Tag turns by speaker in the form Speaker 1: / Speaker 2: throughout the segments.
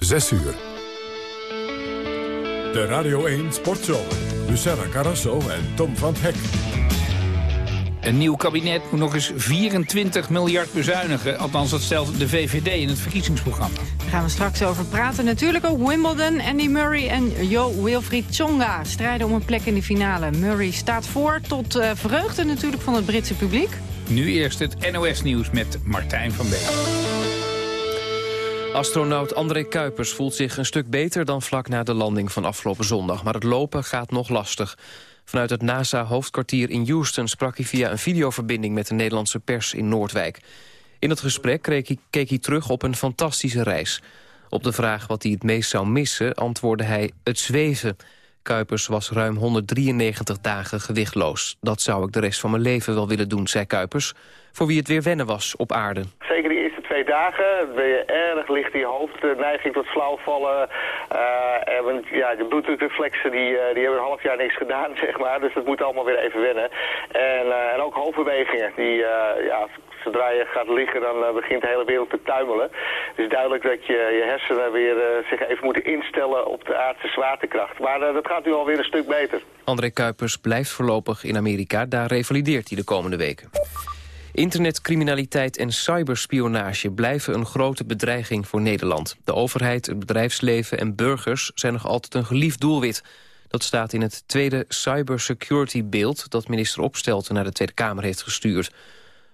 Speaker 1: 6 uur. De Radio 1 Sportshow. Luciana Carrasso en Tom van Hek.
Speaker 2: Een nieuw kabinet moet nog eens 24 miljard bezuinigen. Althans, dat stelt de VVD in het verkiezingsprogramma.
Speaker 3: Daar gaan we straks over praten. Natuurlijk ook Wimbledon, Andy Murray en Jo Wilfried Tsonga strijden om een plek in de finale. Murray staat voor tot uh, vreugde natuurlijk van het Britse publiek.
Speaker 2: Nu eerst het NOS-nieuws met Martijn van Beek.
Speaker 4: Astronaut André Kuipers voelt zich een stuk beter dan vlak na de landing van afgelopen zondag. Maar het lopen gaat nog lastig. Vanuit het NASA-hoofdkwartier in Houston sprak hij via een videoverbinding met de Nederlandse pers in Noordwijk. In het gesprek keek hij, terug op een fantastische reis. Op de vraag wat hij het meest zou missen antwoordde hij het zweven. Kuipers was ruim 193 dagen gewichtloos. Dat zou ik de rest van mijn leven wel willen doen, zei Kuipers... voor wie het weer wennen was op aarde.
Speaker 5: Zeker twee dagen ben je erg licht in je hoofd, neiging tot flauwvallen. Uh, en ja, de bloeddrukreflexen die, uh, die hebben een half jaar niks gedaan, zeg maar. Dus dat moet allemaal weer even wennen. En, uh, en ook hoofdbewegingen, die ja, zodra je gaat liggen, dan begint de hele wereld te tuimelen. Het is duidelijk dat je, je hersenen weer zich even moeten instellen op de aardse zwaartekracht. Maar dat gaat nu alweer een stuk beter.
Speaker 4: André Kuipers blijft voorlopig in Amerika. Daar revalideert hij de komende weken. Internetcriminaliteit en cyberspionage blijven een grote bedreiging voor Nederland. De overheid, het bedrijfsleven en burgers zijn nog altijd een geliefd doelwit. Dat staat in het tweede cybersecurity beeld dat minister Opstelten naar de Tweede Kamer heeft gestuurd.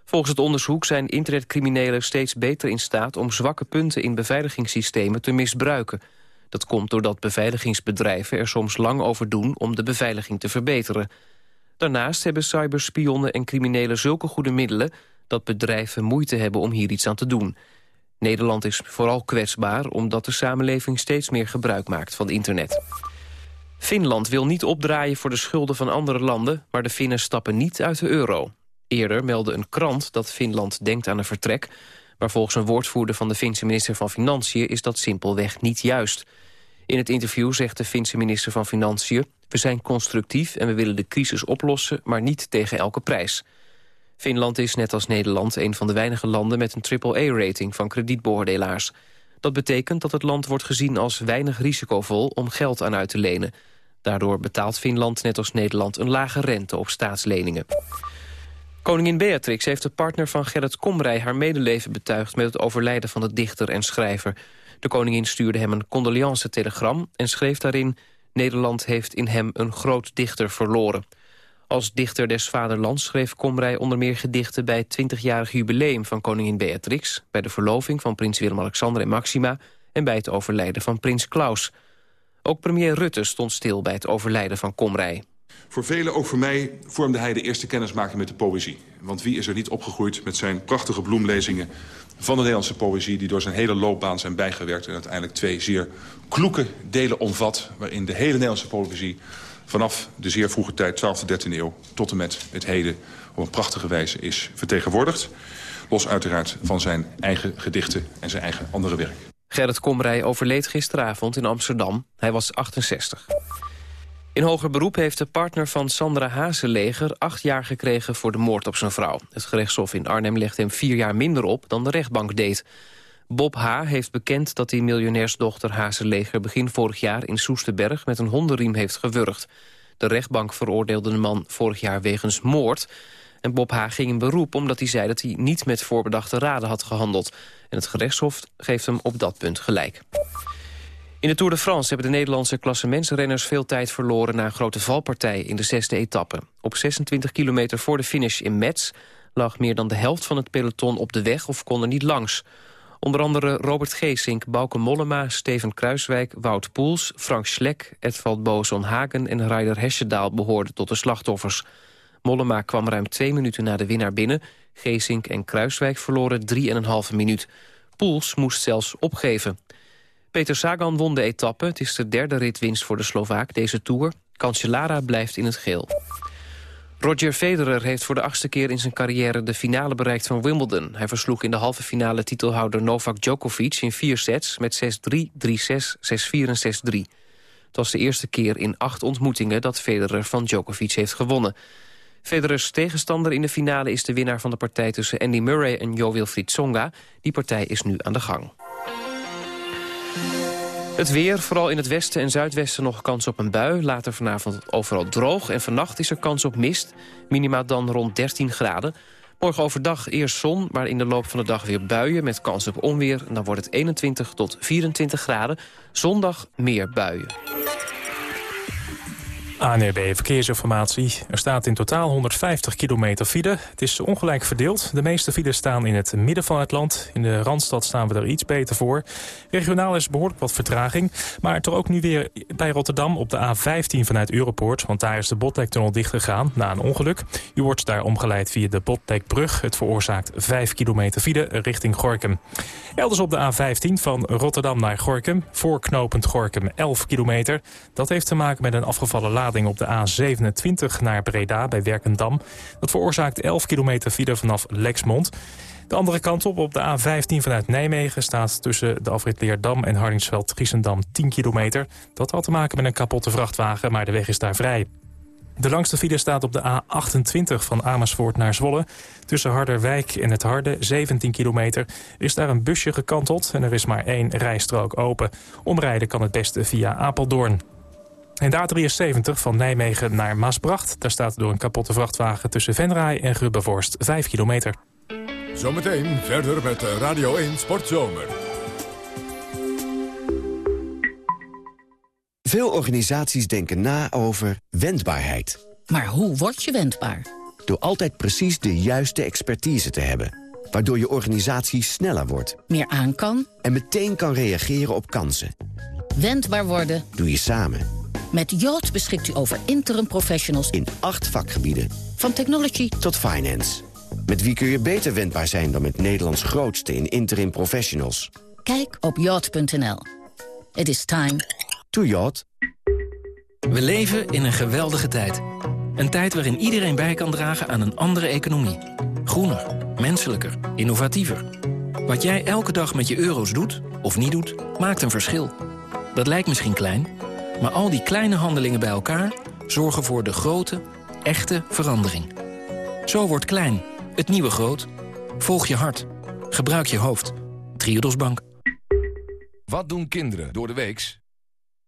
Speaker 4: Volgens het onderzoek zijn internetcriminelen steeds beter in staat... om zwakke punten in beveiligingssystemen te misbruiken. Dat komt doordat beveiligingsbedrijven er soms lang over doen... om de beveiliging te verbeteren. Daarnaast hebben cyberspionnen en criminelen zulke goede middelen... dat bedrijven moeite hebben om hier iets aan te doen. Nederland is vooral kwetsbaar omdat de samenleving steeds meer gebruik maakt van internet. Finland wil niet opdraaien voor de schulden van andere landen... maar de Finnen stappen niet uit de euro. Eerder meldde een krant dat Finland denkt aan een vertrek... maar volgens een woordvoerder van de Finse minister van Financiën... is dat simpelweg niet juist. In het interview zegt de Finse minister van Financiën... we zijn constructief en we willen de crisis oplossen... maar niet tegen elke prijs. Finland is net als Nederland een van de weinige landen... met een triple-A-rating van kredietbeoordelaars. Dat betekent dat het land wordt gezien als weinig risicovol... om geld aan uit te lenen. Daardoor betaalt Finland net als Nederland een lage rente op staatsleningen. Koningin Beatrix heeft de partner van Gerrit Komrij haar medeleven betuigd met het overlijden van de dichter en schrijver. De koningin stuurde hem een condoleance-telegram en schreef daarin... Nederland heeft in hem een groot dichter verloren. Als dichter des vaderlands schreef Komrij onder meer gedichten... bij het 20-jarig jubileum van koningin Beatrix... bij de verloving van prins Willem-Alexander en Maxima... en bij het overlijden van prins Klaus. Ook premier Rutte stond stil bij het overlijden van Komrij.
Speaker 6: Voor velen, ook voor mij, vormde hij de eerste kennismaking met de poëzie. Want wie is er niet opgegroeid met zijn prachtige bloemlezingen van de Nederlandse poëzie... die door zijn hele loopbaan zijn bijgewerkt... en uiteindelijk twee zeer kloeke delen omvat... waarin de hele Nederlandse poëzie vanaf de zeer vroege tijd, 12e, 13e eeuw... tot en met het heden op een prachtige wijze is vertegenwoordigd. Los uiteraard van zijn eigen gedichten en zijn eigen andere werk.
Speaker 4: Gerrit Komrij overleed gisteravond in Amsterdam. Hij was 68. In hoger beroep heeft de partner van Sandra Hazeleger acht jaar gekregen voor de moord op zijn vrouw. Het gerechtshof in Arnhem legt hem vier jaar minder op dan de rechtbank deed. Bob H. heeft bekend dat hij miljonairsdochter Hazeleger begin vorig jaar in Soesterberg met een hondenriem heeft gewurgd. De rechtbank veroordeelde de man vorig jaar wegens moord. En Bob H. ging in beroep omdat hij zei dat hij niet met voorbedachte raden had gehandeld. En het gerechtshof geeft hem op dat punt gelijk. In de Tour de France hebben de Nederlandse klassementsrenners veel tijd verloren na een grote valpartij in de zesde etappe. Op 26 kilometer voor de finish in Metz lag meer dan de helft van het peloton op de weg of kon er niet langs. Onder andere Robert Geesink, Bauke Mollema, Steven Kruiswijk, Wout Poels, Frank Schlek, Edvald Boson Hagen en Ryder Hesjedaal behoorden tot de slachtoffers. Mollema kwam ruim twee minuten na de winnaar binnen. Geesink en Kruiswijk verloren 3,5 minuut. Poels moest zelfs opgeven. Peter Sagan won de etappe. Het is de derde ritwinst voor de Slovaak deze Tour. Cancellara blijft in het geel. Roger Federer heeft voor de achtste keer in zijn carrière de finale bereikt van Wimbledon. Hij versloeg in de halve finale titelhouder Novak Djokovic in vier sets met 6-3, 3-6, 6-4 en 6-3. Het was de eerste keer in acht ontmoetingen dat Federer van Djokovic heeft gewonnen. Federers tegenstander in de finale is de winnaar van de partij tussen Andy Murray en Jo Wilfried Tsonga. Die partij is nu aan de gang. Het weer, vooral in het westen en zuidwesten nog kans op een bui. Later vanavond overal droog en vannacht is er kans op mist. Minima dan rond 13 graden. Morgen overdag eerst zon, maar in de loop van de dag weer buien... met kans op onweer. Dan wordt het 21 tot 24 graden. Zondag meer buien.
Speaker 7: ANRB Verkeersinformatie. Er staat in totaal 150 kilometer file. Het is ongelijk verdeeld. De meeste files staan in het midden van het land. In de Randstad staan we er iets beter voor. Regionaal is behoorlijk wat vertraging. Maar toch ook nu weer bij Rotterdam op de A15 vanuit Europoort. Want daar is de Botlektunnel dichtgegaan na een ongeluk. U wordt daar omgeleid via de Botlekbrug. Het veroorzaakt 5 kilometer file richting Gorkum. Elders op de A15 van Rotterdam naar Gorkum. Voorknopend Gorkum 11 kilometer. Dat heeft te maken met een afgevallen op de A27 naar Breda bij Werkendam. Dat veroorzaakt 11 kilometer file vanaf Lexmond. De andere kant op, op de A15 vanuit Nijmegen... staat tussen de afrit Leerdam en Hardingsveld-Giessendam 10 kilometer. Dat had te maken met een kapotte vrachtwagen, maar de weg is daar vrij. De langste file staat op de A28 van Amersfoort naar Zwolle. Tussen Harderwijk en het Harde, 17 kilometer, is daar een busje gekanteld... en er is maar één rijstrook open. Omrijden kan het beste via Apeldoorn. En de A73 van Nijmegen naar Maasbracht. Daar staat door een kapotte vrachtwagen tussen Venray en Grubbevorst 5 kilometer.
Speaker 1: Zometeen verder met Radio 1 Sportzomer.
Speaker 8: Veel organisaties denken na over wendbaarheid.
Speaker 9: Maar hoe word je wendbaar?
Speaker 8: Door altijd precies de juiste expertise te hebben. Waardoor je organisatie sneller wordt.
Speaker 9: Meer aan kan?
Speaker 8: En meteen kan reageren op kansen.
Speaker 9: Wendbaar worden
Speaker 8: doe je samen.
Speaker 9: Met Yacht beschikt u over interim professionals
Speaker 8: in acht vakgebieden.
Speaker 9: Van technology
Speaker 8: tot finance. Met wie kun je beter wendbaar zijn dan met Nederlands grootste in interim professionals?
Speaker 9: Kijk op yacht.nl. It is time
Speaker 8: to yacht.
Speaker 10: We leven in een geweldige tijd. Een tijd waarin iedereen bij kan dragen aan een andere economie. Groener, menselijker, innovatiever. Wat jij elke dag met je euro's doet, of niet doet, maakt een verschil. Dat lijkt misschien klein... Maar al die kleine handelingen bij elkaar zorgen voor de grote, echte verandering. Zo wordt klein, het nieuwe groot. Volg je hart. Gebruik je hoofd. Triodos Bank.
Speaker 11: Wat doen kinderen door de weeks?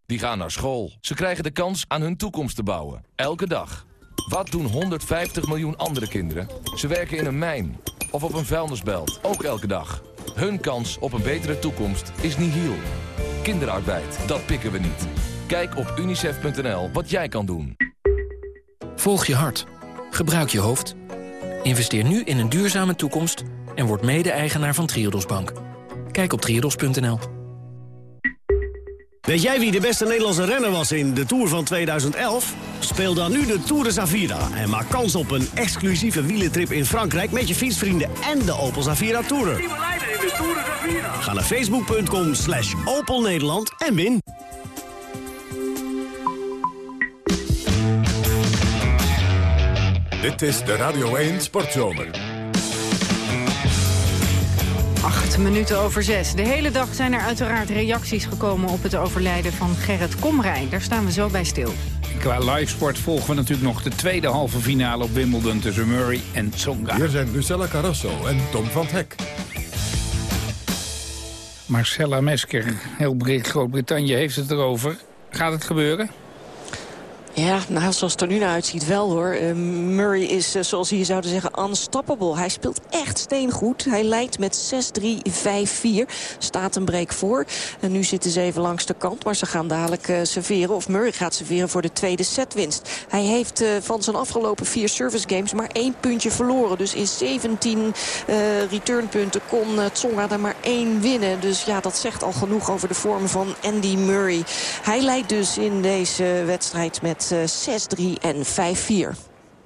Speaker 11: Die gaan naar school. Ze krijgen de kans aan hun toekomst te bouwen. Elke dag. Wat doen 150 miljoen andere kinderen? Ze werken in een mijn of op een vuilnisbelt. Ook elke dag. Hun kans op een betere toekomst is nihil. Kinderarbeid, dat pikken we niet. Kijk op unicef.nl wat jij kan doen.
Speaker 10: Volg je hart. Gebruik je hoofd. Investeer nu in een duurzame toekomst en word mede-eigenaar van Triodos Bank. Kijk op triodos.nl.
Speaker 12: Weet jij wie de beste Nederlandse renner was in de Tour van 2011? Speel dan nu de Tour de Zavira en maak kans op een exclusieve wielentrip in Frankrijk... met je fietsvrienden en de Opel Zavira Tourer. Ga naar facebook.com slash Opel Nederland en win.
Speaker 1: Dit is de Radio 1 Sportzomer.
Speaker 3: Acht minuten over zes. De hele dag zijn er uiteraard reacties gekomen op het overlijden van Gerrit Komrij. Daar staan we zo bij stil.
Speaker 2: Qua livesport volgen we natuurlijk nog de tweede halve finale op Wimbledon tussen Murray en Tsonga.
Speaker 1: Hier zijn Lucella Carrasso en Tom van het Hek.
Speaker 2: Marcella Mesker, heel Groot-Brittannië heeft het erover. Gaat het gebeuren?
Speaker 13: Ja, nou, zoals het er nu naar uitziet wel hoor. Uh, Murray is, uh, zoals hier zouden zeggen, unstoppable. Hij speelt echt steengoed. Hij leidt met 6-3, 5-4. Staat een break voor. En nu zitten ze even langs de kant. Maar ze gaan dadelijk uh, serveren. Of Murray gaat serveren voor de tweede setwinst. Hij heeft van zijn afgelopen vier service games maar één puntje verloren. Dus in 17 returnpunten kon Tsonga er maar één winnen. Dus ja, dat zegt al genoeg over de vorm van Andy Murray. Hij leidt dus in deze wedstrijd met 6-3 en 5-4.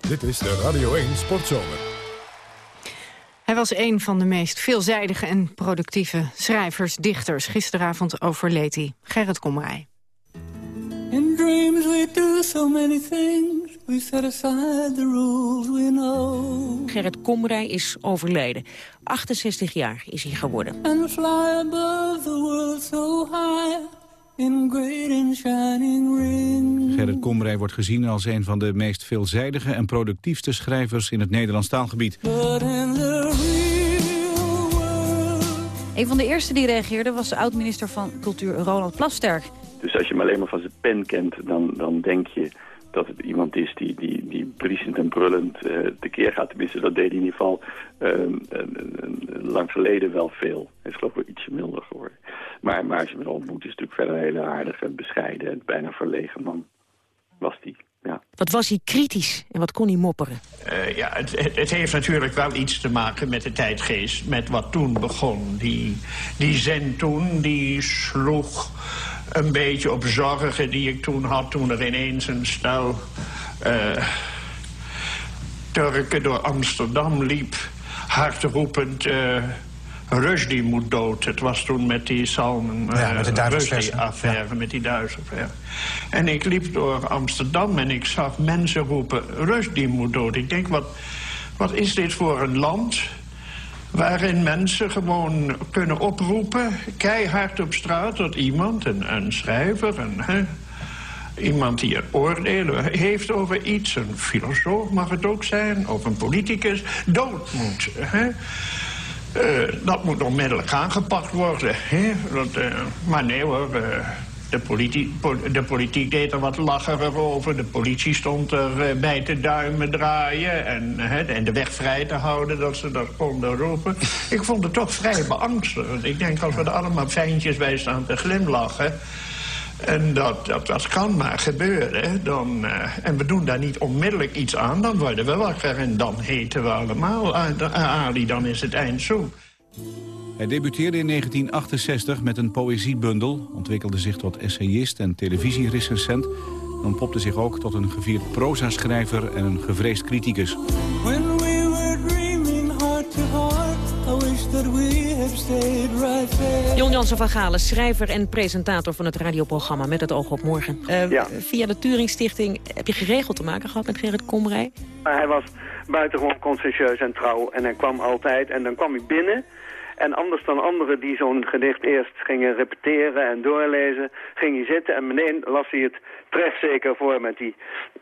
Speaker 1: Dit is de Radio 1 Sportzomer.
Speaker 3: Hij was een van de meest veelzijdige en productieve schrijvers, dichters. Gisteravond overleed hij. Gerrit Komrij. In dreams we do so many things. We set aside the rules we know. Gerrit Komrij is overleden. 68 jaar is hij geworden. And fly above the world so high.
Speaker 14: Gerrit Komrij wordt gezien als een van de meest veelzijdige en productiefste schrijvers in het Nederlands taalgebied.
Speaker 15: Een van de eerste die reageerde was de oud-minister van Cultuur Ronald Plasterk.
Speaker 16: Dus als je hem alleen maar van zijn pen kent, dan, dan denk je dat het iemand is die, die, die briesend en brullend uh, tekeer gaat. Tenminste, dat deed hij in ieder geval uh, lang geleden wel veel. Hij is geloof ik wel ietsje milder geworden. Maar, maar als je hem ontmoet, is het natuurlijk verder een hele aardige, bescheiden, bijna verlegen man. Was die. Ja.
Speaker 17: Wat was hij kritisch en wat kon hij mopperen?
Speaker 18: Uh, ja, het, het, het, heeft natuurlijk wel iets te maken met de tijdgeest. Met wat toen begon. Die, die zen toen, die sloeg een beetje op zorgen die ik toen had... toen er ineens een stel uh, Turken door Amsterdam liep... hardroepend... Uh, Rushdie moet dood. Het was toen met die Salman
Speaker 19: ja, met de
Speaker 18: Rushdie-affaire, ja. met die Duitsaffaire. En ik liep door Amsterdam en ik zag mensen roepen... Rushdie moet dood. Ik denk, wat, wat is dit voor een land... waarin mensen gewoon kunnen oproepen... keihard op straat dat iemand, een, schrijver... Een, iemand die een oordeel heeft over iets... een filosoof mag het ook zijn, of een politicus... dood moet. Hè? Uh, dat moet onmiddellijk aangepakt worden. Hè? Dat, uh, maar nee hoor, uh, de, politiek, de politiek deed er wat lacherig over. De politie stond er bij te duimen draaien... En, en de weg vrij te houden dat ze dat konden roepen. Ik vond het toch vrij beangstigend. Ik denk als we er allemaal fijntjes bij staan te glimlachen... En dat, dat, dat kan maar gebeuren. Dan, uh, en we doen daar niet onmiddellijk iets aan, dan worden we wakker. En dan heten we allemaal Ali, dan is het eind zo.
Speaker 14: Hij debuteerde in 1968 met een poëziebundel... ontwikkelde zich tot essayist en televisierecensent... en ontpopte zich ook tot een gevierd proza-schrijver en een gevreesd criticus. When we were dreaming heart to heart, I wish that we
Speaker 17: Jon Jansen van Galen, schrijver en presentator van het radioprogramma Met het oog op morgen. Uh, ja. Via de Turing Stichting heb je geregeld te maken gehad met Gerrit Komrij?
Speaker 20: Hij was buitengewoon conscientieus en trouw en hij kwam altijd en dan kwam hij binnen... En anders dan anderen die zo'n gedicht eerst gingen repeteren en doorlezen... ging hij zitten en meteen las hij het trefzeker voor met die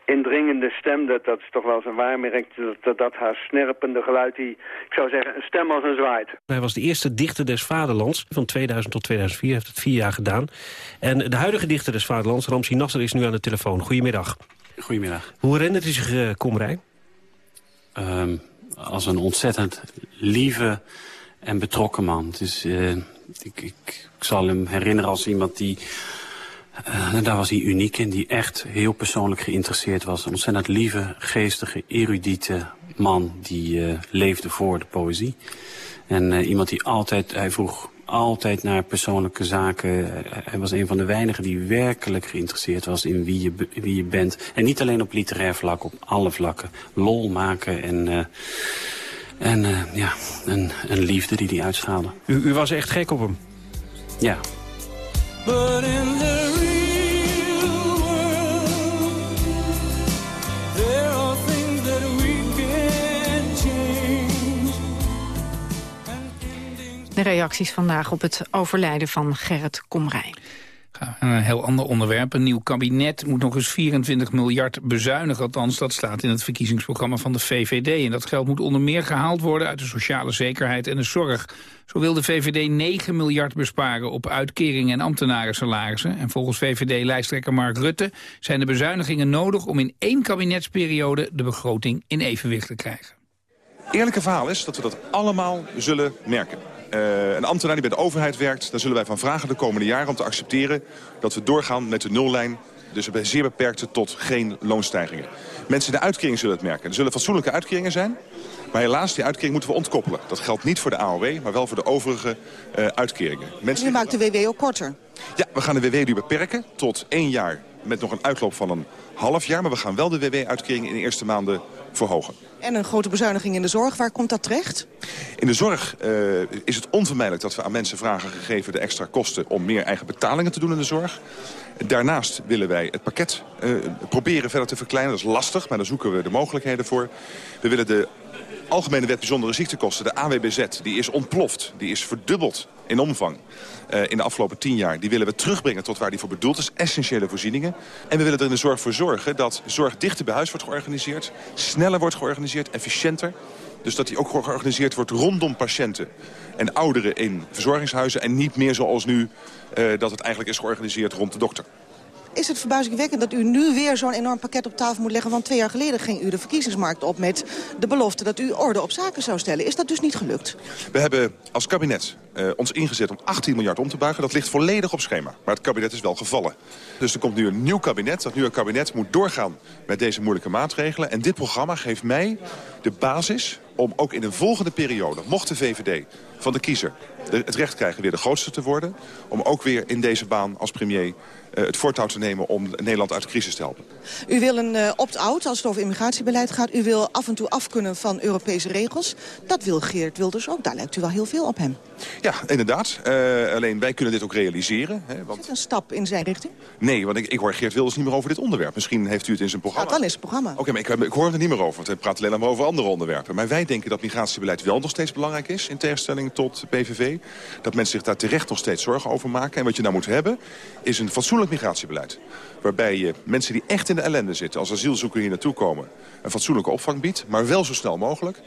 Speaker 20: indringende stem. Dat, dat is toch wel zijn waarmerk, dat, dat, dat haar snerpende geluid, die, ik zou zeggen, een stem als een zwaait.
Speaker 21: Hij was de eerste dichter des vaderlands. Van 2000 tot 2004 heeft het vier jaar gedaan. En de huidige dichter des vaderlands, Ramsi Nasser, is nu aan de telefoon. Goedemiddag.
Speaker 22: Goedemiddag.
Speaker 21: Hoe herinnert u zich, uh, Komrij?
Speaker 22: Um, als een ontzettend lieve en betrokken man. Is, uh, ik, ik, ik, zal hem herinneren als iemand die... Uh, daar was hij uniek in, die echt heel persoonlijk geïnteresseerd was. Een ontzettend lieve, geestige, erudite man die uh, leefde voor de poëzie. En iemand die altijd, hij vroeg altijd naar persoonlijke zaken. Hij was een van de weinigen die werkelijk geïnteresseerd was in wie je, wie je bent. En niet alleen op literair vlak, op alle vlakken. Lol maken en... En uh, ja, een, een liefde die hij uitstraalde.
Speaker 21: U, u was echt gek op hem?
Speaker 22: Ja. But in the real world,
Speaker 3: there are things that we can change. De reacties vandaag op het overlijden van Gerrit Komrij.
Speaker 2: Een heel ander onderwerp. Een nieuw kabinet moet nog eens 24 miljard bezuinigen. Althans, dat staat in het verkiezingsprogramma van de VVD. En dat geld moet onder meer gehaald worden uit de sociale zekerheid en de zorg. Zo wil de VVD 9 miljard besparen op uitkeringen en ambtenarensalarissen. En volgens VVD-lijsttrekker Mark Rutte zijn de bezuinigingen nodig... om in één kabinetsperiode de begroting in evenwicht te krijgen.
Speaker 6: Eerlijke verhaal is dat we dat allemaal zullen merken. Uh, een ambtenaar die bij de overheid werkt, daar zullen wij van vragen de komende jaren om te accepteren dat we doorgaan met de nullijn. Dus bij zeer beperkte tot geen loonstijgingen. Mensen in de uitkering zullen het merken. Er zullen fatsoenlijke uitkeringen zijn. Maar helaas, die uitkering moeten we ontkoppelen. Dat geldt niet voor de AOW, maar wel voor de overige uh, uitkeringen.
Speaker 23: Mensen U maakt de WW ook korter?
Speaker 6: Ja, we gaan de WW nu beperken tot één jaar met nog een uitloop van een half jaar. Maar we gaan wel de WW-uitkering in de eerste maanden verhogen.
Speaker 23: En een grote bezuiniging in de zorg, waar komt dat terecht?
Speaker 6: In de zorg uh, is het onvermijdelijk dat we aan mensen vragen... gegeven de extra kosten om meer eigen betalingen te doen in de zorg. Daarnaast willen wij het pakket uh, proberen verder te verkleinen. Dat is lastig, maar daar zoeken we de mogelijkheden voor. We willen de Algemene Wet Bijzondere Ziektekosten, de AWBZ, die is ontploft. Die is verdubbeld in omvang uh, in de afgelopen tien jaar. Die willen we terugbrengen tot waar die voor bedoeld is. Essentiële voorzieningen. En we willen er in de zorg voor zorgen dat zorg dichter bij huis wordt georganiseerd. Sneller wordt georganiseerd, efficiënter. Dus dat die ook georganiseerd wordt rondom patiënten en ouderen in verzorgingshuizen. En niet meer zoals nu uh, dat het eigenlijk is georganiseerd rond de dokter.
Speaker 23: Is het verbazingwekkend dat u nu weer zo'n enorm pakket op tafel moet leggen? Want twee jaar geleden ging u de verkiezingsmarkt op met de belofte dat u orde op zaken zou stellen. Is dat dus niet gelukt?
Speaker 6: We hebben als kabinet uh, ons ingezet om 18 miljard om te buigen. Dat ligt volledig op schema. Maar het kabinet is wel gevallen. Dus er komt nu een nieuw kabinet. Dat nieuwe kabinet moet doorgaan met deze moeilijke maatregelen. En dit programma geeft mij de basis om ook in een volgende periode, mocht de VVD van de kiezer het recht krijgen weer de grootste te worden... om ook weer in deze baan als premier het voortouw te nemen om Nederland uit de crisis te helpen.
Speaker 23: U wil een uh, opt-out als het over immigratiebeleid gaat. U wil af en toe afkunnen van Europese regels. Dat wil Geert Wilders ook. Daar lijkt u wel heel veel op hem.
Speaker 6: Ja, inderdaad. Uh, alleen wij kunnen dit ook realiseren. Hè,
Speaker 23: want... Is het een stap in zijn richting?
Speaker 6: Nee, want ik, ik hoor Geert Wilders niet meer over dit onderwerp. Misschien heeft u het in zijn programma.
Speaker 23: Ja, dan is het programma.
Speaker 6: Oké, okay, maar ik, ik, hoor het er niet meer over. Want hij praat alleen maar over andere onderwerpen. Maar wij denken dat migratiebeleid wel nog steeds belangrijk is... in tegenstelling tot PVV. Dat mensen zich daar terecht nog steeds zorgen over maken. En wat je nou moet hebben, is een fatsoenlijk migratiebeleid. Waarbij je mensen die echt in de ellende zitten... als asielzoeker hier naartoe komen, een fatsoenlijke opvang biedt. Maar wel zo snel mogelijk.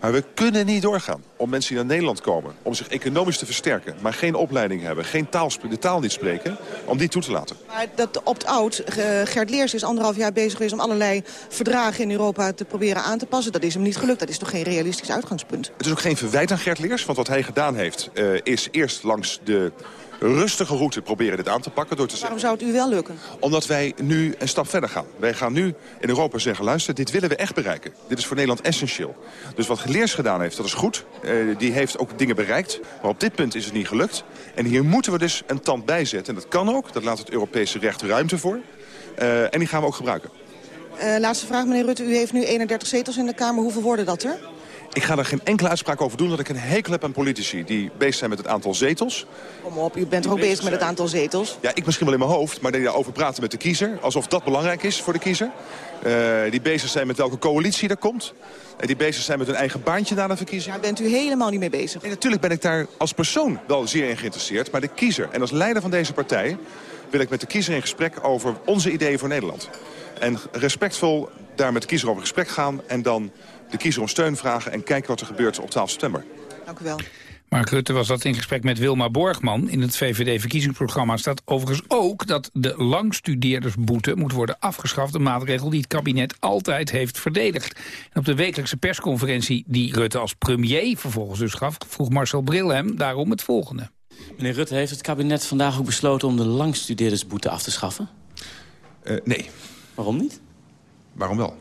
Speaker 6: Maar we kunnen niet doorgaan om mensen die naar Nederland komen... om zich economisch te versterken, maar geen opleiding hebben... geen taal, de taal niet spreken, om die toe te laten.
Speaker 23: Maar dat opt-out, Gert Leers is anderhalf jaar bezig geweest... om allerlei verdragen in Europa te proberen aan te passen. Dat is hem niet gelukt. Dat is toch geen realistisch uitgangspunt?
Speaker 6: Het is ook geen verwijt aan Gert Leers, want wat hij gedaan heeft... Uh, is eerst langs de rustige route proberen dit aan te pakken. Door te
Speaker 23: Waarom zou het u wel lukken?
Speaker 6: Omdat wij nu een stap verder gaan. Wij gaan nu in Europa zeggen, luister, dit willen we echt bereiken. Dit is voor Nederland essentieel. Dus wat Geleers gedaan heeft, dat is goed. Uh, die heeft ook dingen bereikt. Maar op dit punt is het niet gelukt. En hier moeten we dus een tand bij zetten. En dat kan ook. Dat laat het Europese recht ruimte voor. Uh, en die gaan we ook gebruiken.
Speaker 23: Uh, laatste vraag, meneer Rutte. U heeft nu 31 zetels in de Kamer. Hoeveel worden dat er?
Speaker 6: Ik ga er geen enkele uitspraak over doen... dat ik een hekel heb aan politici die bezig zijn met het aantal zetels.
Speaker 23: Kom op, u bent toch ook bezig met het aantal zetels?
Speaker 6: Ja, ik misschien wel in mijn hoofd, maar die daarover praten met de kiezer... alsof dat belangrijk is voor de kiezer. Uh, die bezig zijn met welke coalitie er komt. En die bezig zijn met hun eigen baantje na de verkiezing.
Speaker 23: Daar bent u helemaal niet mee bezig?
Speaker 6: Nee, natuurlijk ben ik daar als persoon wel zeer in geïnteresseerd. Maar de kiezer en als leider van deze partij... wil ik met de kiezer in gesprek over onze ideeën voor Nederland. En respectvol daar met de kiezer over gesprek gaan... en dan de kiezer om steun vragen en kijken wat er gebeurt op 12 september.
Speaker 23: Dank u wel.
Speaker 2: Mark Rutte was dat in gesprek met Wilma Borgman. In het VVD-verkiezingsprogramma staat overigens ook... dat de langstudeerdersboete moet worden afgeschaft. Een maatregel die het kabinet altijd heeft verdedigd. En op de wekelijkse persconferentie die Rutte als premier vervolgens dus gaf... vroeg Marcel Bril hem daarom het volgende.
Speaker 24: Meneer Rutte, heeft het kabinet vandaag ook besloten... om de langstudeerdersboete af te schaffen?
Speaker 6: Uh, nee.
Speaker 24: Waarom niet?
Speaker 6: Waarom wel?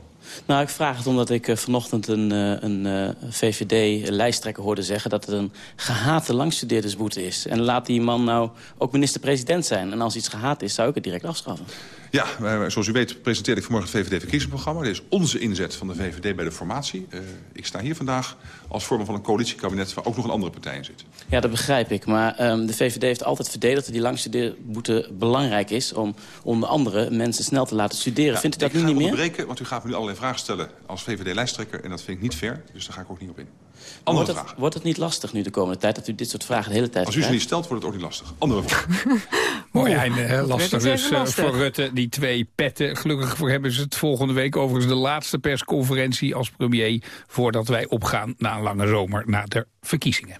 Speaker 24: Nou, ik vraag het omdat ik uh, vanochtend een, uh, een uh, VVD-lijsttrekker hoorde zeggen... dat het een gehate langstudeerdersboete is. En laat die man nou ook minister-president zijn. En als iets gehaat is, zou ik het direct afschaffen.
Speaker 6: Ja, zoals u weet presenteer ik vanmorgen het VVD-verkiezingsprogramma. Dit is onze inzet van de VVD bij de formatie. Uh, ik sta hier vandaag als vormer van een coalitiekabinet... waar ook nog een andere partij in zit.
Speaker 24: Ja, dat begrijp ik. Maar um, de VVD heeft altijd verdedigd dat die langstudeerboete belangrijk is... om onder andere mensen snel te laten studeren.
Speaker 6: Ja,
Speaker 24: Vindt u dat
Speaker 6: nu
Speaker 24: niet meer?
Speaker 6: Ik ga onderbreken, want u gaat me nu allerlei vragen stellen als VVD-lijsttrekker... en dat vind ik niet fair, dus daar ga ik ook niet op in. Andere
Speaker 24: wordt, het, wordt het niet lastig nu de komende tijd... dat u dit soort vragen de hele tijd
Speaker 6: Als u ze niet stelt, wordt het ook niet lastig. Andere vragen.
Speaker 2: Mooi einde, lastig dus lastig. voor Rutte, die twee petten. Gelukkig voor hebben ze het volgende week overigens de laatste persconferentie als premier... voordat wij opgaan na een lange zomer naar de verkiezingen.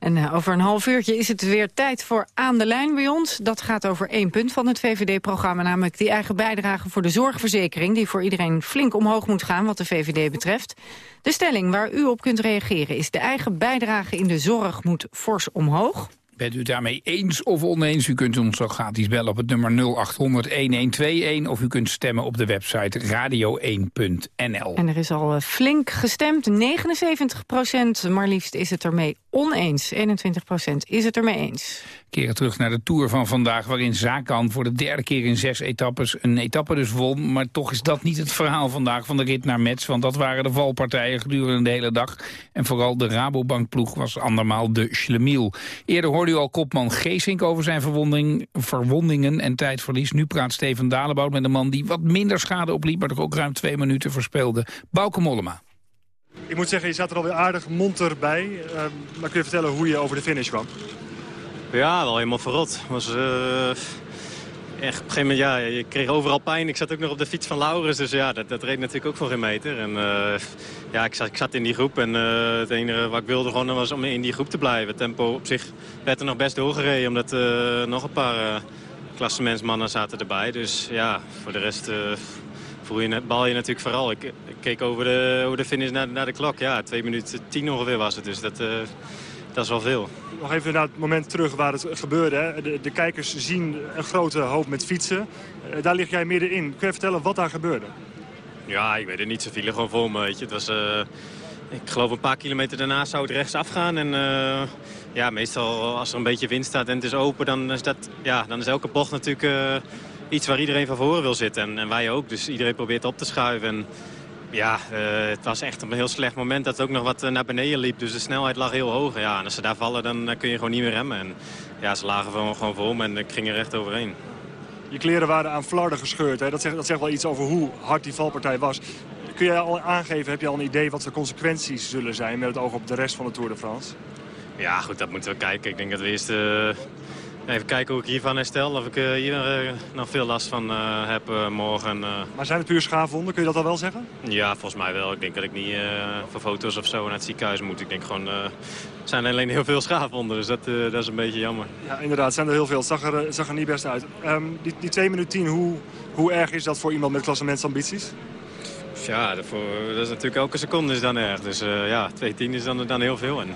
Speaker 3: En uh, over een half uurtje is het weer tijd voor Aan de Lijn bij ons. Dat gaat over één punt van het VVD-programma, namelijk die eigen bijdrage voor de zorgverzekering, die voor iedereen flink omhoog moet gaan wat de VVD betreft. De stelling waar u op kunt reageren is de eigen bijdrage in de zorg moet fors omhoog.
Speaker 2: Bent u daarmee eens of oneens? U kunt ons ook gratis bellen op het nummer 0800-1121... of u kunt stemmen op de website radio1.nl.
Speaker 3: En er is al flink gestemd. 79 procent, maar liefst is het ermee oneens. 21 procent is het ermee eens.
Speaker 2: Keren terug naar de Tour van vandaag... waarin Zakan voor de derde keer in zes etappes een etappe dus won. Maar toch is dat niet het verhaal vandaag van de rit naar Metz... want dat waren de valpartijen gedurende de hele dag. En vooral de Rabobankploeg was andermaal de Schlemiel. Eerder hoorde u al kopman Geesink over zijn verwondingen en tijdverlies. Nu praat Steven Dalebout met een man die wat minder schade opliep... maar toch ook ruim twee minuten verspeelde. Bauke Mollema.
Speaker 25: Ik moet zeggen, je zat er alweer aardig monter bij. Uh, maar kun je vertellen hoe je over de finish kwam?
Speaker 26: Ja, wel helemaal verrot. Was, uh, echt, op een gegeven moment, ja, je kreeg overal pijn. Ik zat ook nog op de fiets van Laurens, dus ja, dat, dat reed natuurlijk ook voor geen meter. En uh, ja, ik zat, ik zat in die groep en uh, het enige wat ik wilde gewoon was om in die groep te blijven. Tempo op zich werd er nog best doorgereden, omdat nog een paar klassementsmannen zaten erbij. Dus ja, voor de rest voel je, bal je natuurlijk vooral. Ik, ik keek over de, over de finish naar, naar de klok. Ja, twee minuten tien ongeveer was het, dus dat, dat is wel veel
Speaker 25: nog even naar het moment terug waar het gebeurde. De, de kijkers zien een grote hoop met fietsen. Uh, daar lig jij middenin. Kun je vertellen wat daar gebeurde?
Speaker 26: Ja, ik weet het niet. Ze vielen gewoon voor me. Weet je. Het was, uh, ik geloof een paar kilometer daarna zou het rechts afgaan. En ja, meestal als er een beetje wind staat en het is open... dan is, dat, ja, dan is elke bocht natuurlijk iets waar iedereen van voren wil zitten. En, en, wij ook. Dus iedereen probeert op te schuiven. En, ja, uh, het was echt een heel slecht moment dat het ook nog wat naar beneden liep. Dus de snelheid lag heel hoog. Ja, en als ze daar vallen, dan kun je gewoon niet meer remmen. En ja, ze lagen gewoon, gewoon voor me en ik ging er recht overheen.
Speaker 25: Je kleren waren aan flarden gescheurd. Hè? Dat, zegt, dat zegt wel iets over hoe hard die valpartij was. Kun je al aangeven, heb je al een idee wat de consequenties zullen zijn... met het oog op de rest van de Tour de France?
Speaker 26: Ja, goed, dat moeten we kijken. Ik denk dat we eerst uh, Even kijken hoe ik hiervan herstel. Of ik uh, hier uh, nog veel last van uh, heb morgen.
Speaker 25: Maar zijn het puur schaafwonden? Kun je dat al wel zeggen?
Speaker 26: Ja, volgens mij wel. Ik denk dat ik niet voor foto's of zo naar het ziekenhuis moet. Ik denk gewoon, er zijn alleen heel veel schaafwonden. Dus dat, dat is een beetje jammer.
Speaker 25: Ja, inderdaad. zijn er heel veel. Het zag er, zag er niet best uit. Um, die, die 2 minuten 10, hoe, hoe erg is dat voor iemand met klassementsambities?
Speaker 26: Ja, dat, dat is natuurlijk elke seconde is dan erg. Dus uh, ja, 2-10 is dan, dan heel veel. En,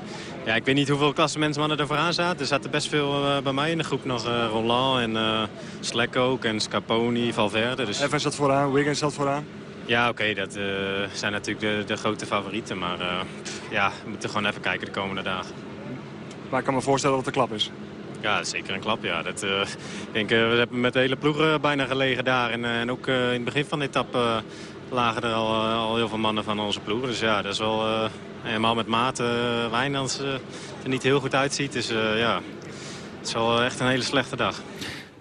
Speaker 26: ja, ik weet niet hoeveel klassementsmannen er vooraan zaten. Er zaten best veel uh, bij mij in de groep nog. Uh, Roland en uh, Slek ook en Scarponi, Valverde. Dus...
Speaker 25: Evans zat vooraan, Wiggins zat vooraan.
Speaker 26: Ja, oké, okay, dat zijn natuurlijk de, de, grote favorieten. Maar ja, we moeten gewoon even kijken de komende dagen.
Speaker 25: Maar ik kan me voorstellen dat het een klap is.
Speaker 26: Ja, zeker een klap. Ja. Dat, ik denk, we hebben met de hele ploeg bijna gelegen daar. En, en ook in het begin van de etappe lagen er al, al heel veel mannen van onze ploeg. Dus ja, dat is wel uh, helemaal met mate uh, Wijnands uh, er niet heel goed uitziet. Dus ja, het is wel echt een hele slechte dag.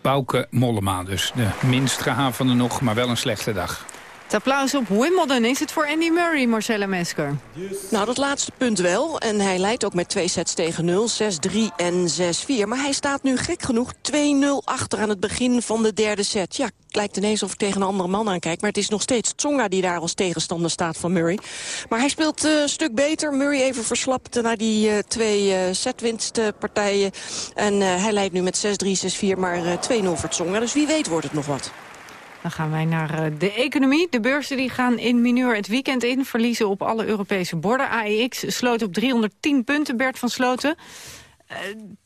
Speaker 2: Bouke Mollema dus. De minst gehavende nog, maar wel een slechte dag.
Speaker 3: Het applaus op Wimbledon is het voor Andy Murray, Marcella Mesker.
Speaker 13: Nou, dat laatste punt wel. En hij leidt ook met twee sets tegen 0, 6-3 en 6-4. Maar hij staat nu gek genoeg 2-0 achter aan het begin van de derde set. Ja, het lijkt ineens of ik tegen een andere man aankijk. Maar het is nog steeds Tsonga die daar als tegenstander staat van Murray. Maar hij speelt uh, een stuk beter. Murray even verslapt naar die uh, twee uh, setwinstpartijen. En hij leidt nu met 6-3, 6-4, maar 2-0 voor Tsonga. Dus wie weet wordt het nog wat.
Speaker 3: Dan gaan wij naar eh, de economie. De beurzen die gaan in mineur het weekend in. Verliezen op alle Europese borden. AEX sloot op 310 punten, Bert van Sloten.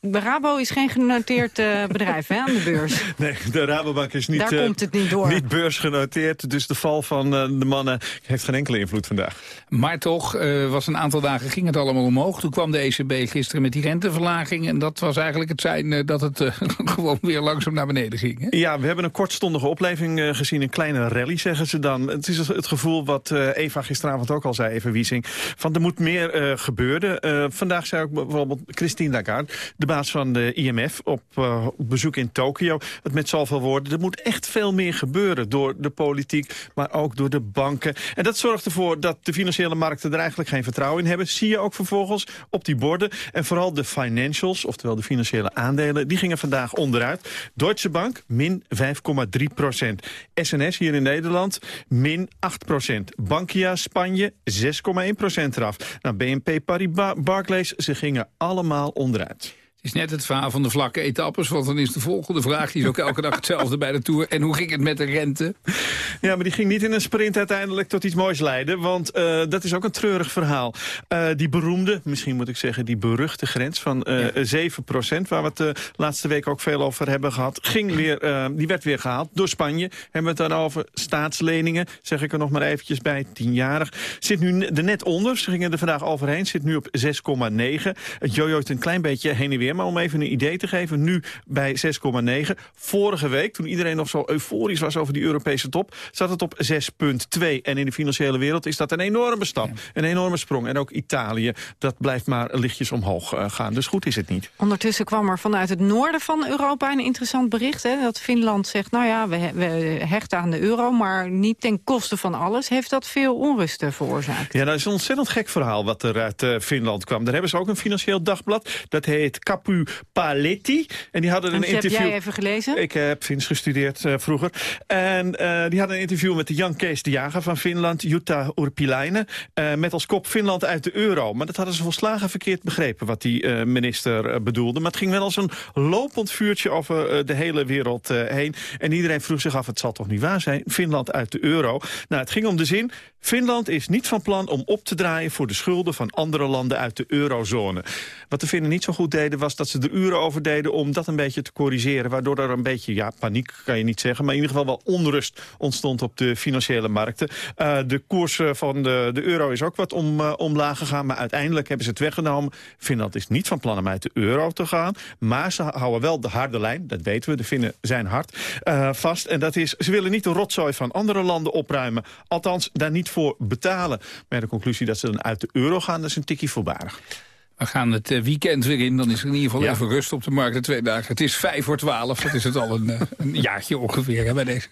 Speaker 3: Uh, Rabo is geen genoteerd uh, bedrijf hè, aan de beurs.
Speaker 19: Nee, de Rabobank is niet,
Speaker 3: Daar uh, komt het niet, door.
Speaker 19: niet beursgenoteerd. Dus de val van de mannen heeft geen enkele invloed vandaag.
Speaker 2: Maar toch, was een aantal dagen ging het allemaal omhoog. Toen kwam de ECB gisteren met die renteverlaging. En dat was eigenlijk het zijn dat het gewoon weer langzaam naar beneden ging. Hè?
Speaker 19: Ja, we hebben een kortstondige opleving gezien. Een kleine rally, zeggen ze dan. Het is het gevoel wat Eva gisteravond ook al zei, even Wiesing. Van er moet meer gebeuren. vandaag zei ook bijvoorbeeld Christine Lagarde de baas van de IMF op, uh, op bezoek in Tokio. Het met zoveel woorden. Er moet echt veel meer gebeuren door de politiek, maar ook door de banken. En dat zorgt ervoor dat de financiële markten er eigenlijk geen vertrouwen in hebben. Zie je ook vervolgens op die borden. En vooral de financials, oftewel de financiële aandelen, die gingen vandaag onderuit. Deutsche Bank, min 5,3 procent. SNS hier in Nederland, min 8 procent. Bankia, Spanje, 6,1 procent eraf. Nou, BNP Paribas, Barclays, ze gingen allemaal onderuit. that.
Speaker 2: Het is net het verhaal van de vlakke etappes, want dan is de volgende vraag... die is ook elke dag hetzelfde bij de Tour. En hoe ging het met de rente?
Speaker 19: Ja, maar die ging niet in een sprint uiteindelijk tot iets moois leiden. Want uh, dat is ook een treurig verhaal. Uh, die beroemde, misschien moet ik zeggen, die beruchte grens van uh, ja. 7% waar we het de laatste week ook veel over hebben gehad... Ging weer, die werd weer gehaald door Spanje. Hebben we het dan over staatsleningen, zeg ik er nog maar eventjes bij, tienjarig. Zit nu er net onder, ze gingen er vandaag overheen, zit nu op 6,9. Het jojoot een klein beetje heen en weer maar om even een idee te geven, nu bij 6,9. Vorige week, toen iedereen nog zo euforisch was over die Europese top... zat het op 6,2. En in de financiële wereld is dat een enorme stap. Een enorme sprong. En ook Italië, dat blijft maar lichtjes omhoog uh, gaan. Dus goed is het niet.
Speaker 3: Ondertussen kwam er vanuit het noorden van Europa een interessant bericht. Hè, dat Finland zegt, nou ja, we, we hechten aan de euro... maar niet ten koste van alles. Heeft dat veel onrust veroorzaakt?
Speaker 19: Ja, dat is een ontzettend gek verhaal wat er uit uh, Finland kwam. Daar hebben ze ook een financieel dagblad. Dat heet Capu Paletti. En die hadden een
Speaker 3: en
Speaker 19: interview.
Speaker 3: heb jij even gelezen?
Speaker 19: Ik heb Fins gestudeerd uh, vroeger. En uh, die hadden een interview met de Jan Kees de Jager van Finland, Jutta Urpilainen. met als kop Finland uit de euro. Maar dat hadden ze volslagen verkeerd begrepen wat die minister bedoelde. Maar het ging wel als een lopend vuurtje over de hele wereld heen. En iedereen vroeg zich af, het zal toch niet waar zijn? Finland uit de euro. Nou, het ging om de zin, Finland is niet van plan om op te draaien voor de schulden van andere landen uit de eurozone. Wat de Finnen niet zo goed deden was dat ze er uren over deden om dat een beetje te corrigeren. Waardoor er een beetje, ja, paniek kan je niet zeggen, maar in ieder geval wel onrust ontstond op de financiële markten. Uh, de koers van de, de euro is ook wat om, uh, omlaag gegaan, maar uiteindelijk hebben ze het weggenomen. Finland is niet van plan om uit de euro te gaan, maar ze houden wel de harde lijn, dat weten we, de Finnen zijn hard, vast. En dat is, ze willen niet de rotzooi van andere landen opruimen. Althans, daar niet voor betalen. Maar de conclusie dat ze dan uit de euro gaan, dat is een tikkie voorbarig.
Speaker 2: We gaan het weekend weer in, dan is er in ieder geval ja. even rust op de markt. De twee dagen. Het is vijf voor twaalf, dat is het al een, een jaartje ongeveer hè, bij deze.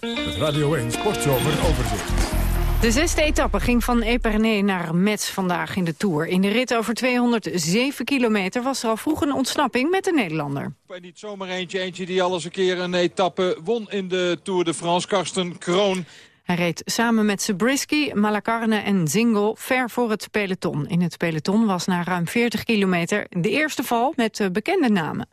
Speaker 1: Het Radio 1 Sportzomer overzicht.
Speaker 3: De zesde etappe ging van Epernay naar Metz vandaag in de Tour. In de rit over 207 kilometer was er al vroeg een ontsnapping met de Nederlander.
Speaker 27: En niet zomaar eentje, eentje die al eens een keer een etappe won in de Tour de France. Karsten Kroon.
Speaker 3: Hij reed samen met Zabriskie, Malacarne en Zingel ver voor het peloton. In het peloton was na ruim 40 kilometer de eerste val met bekende namen.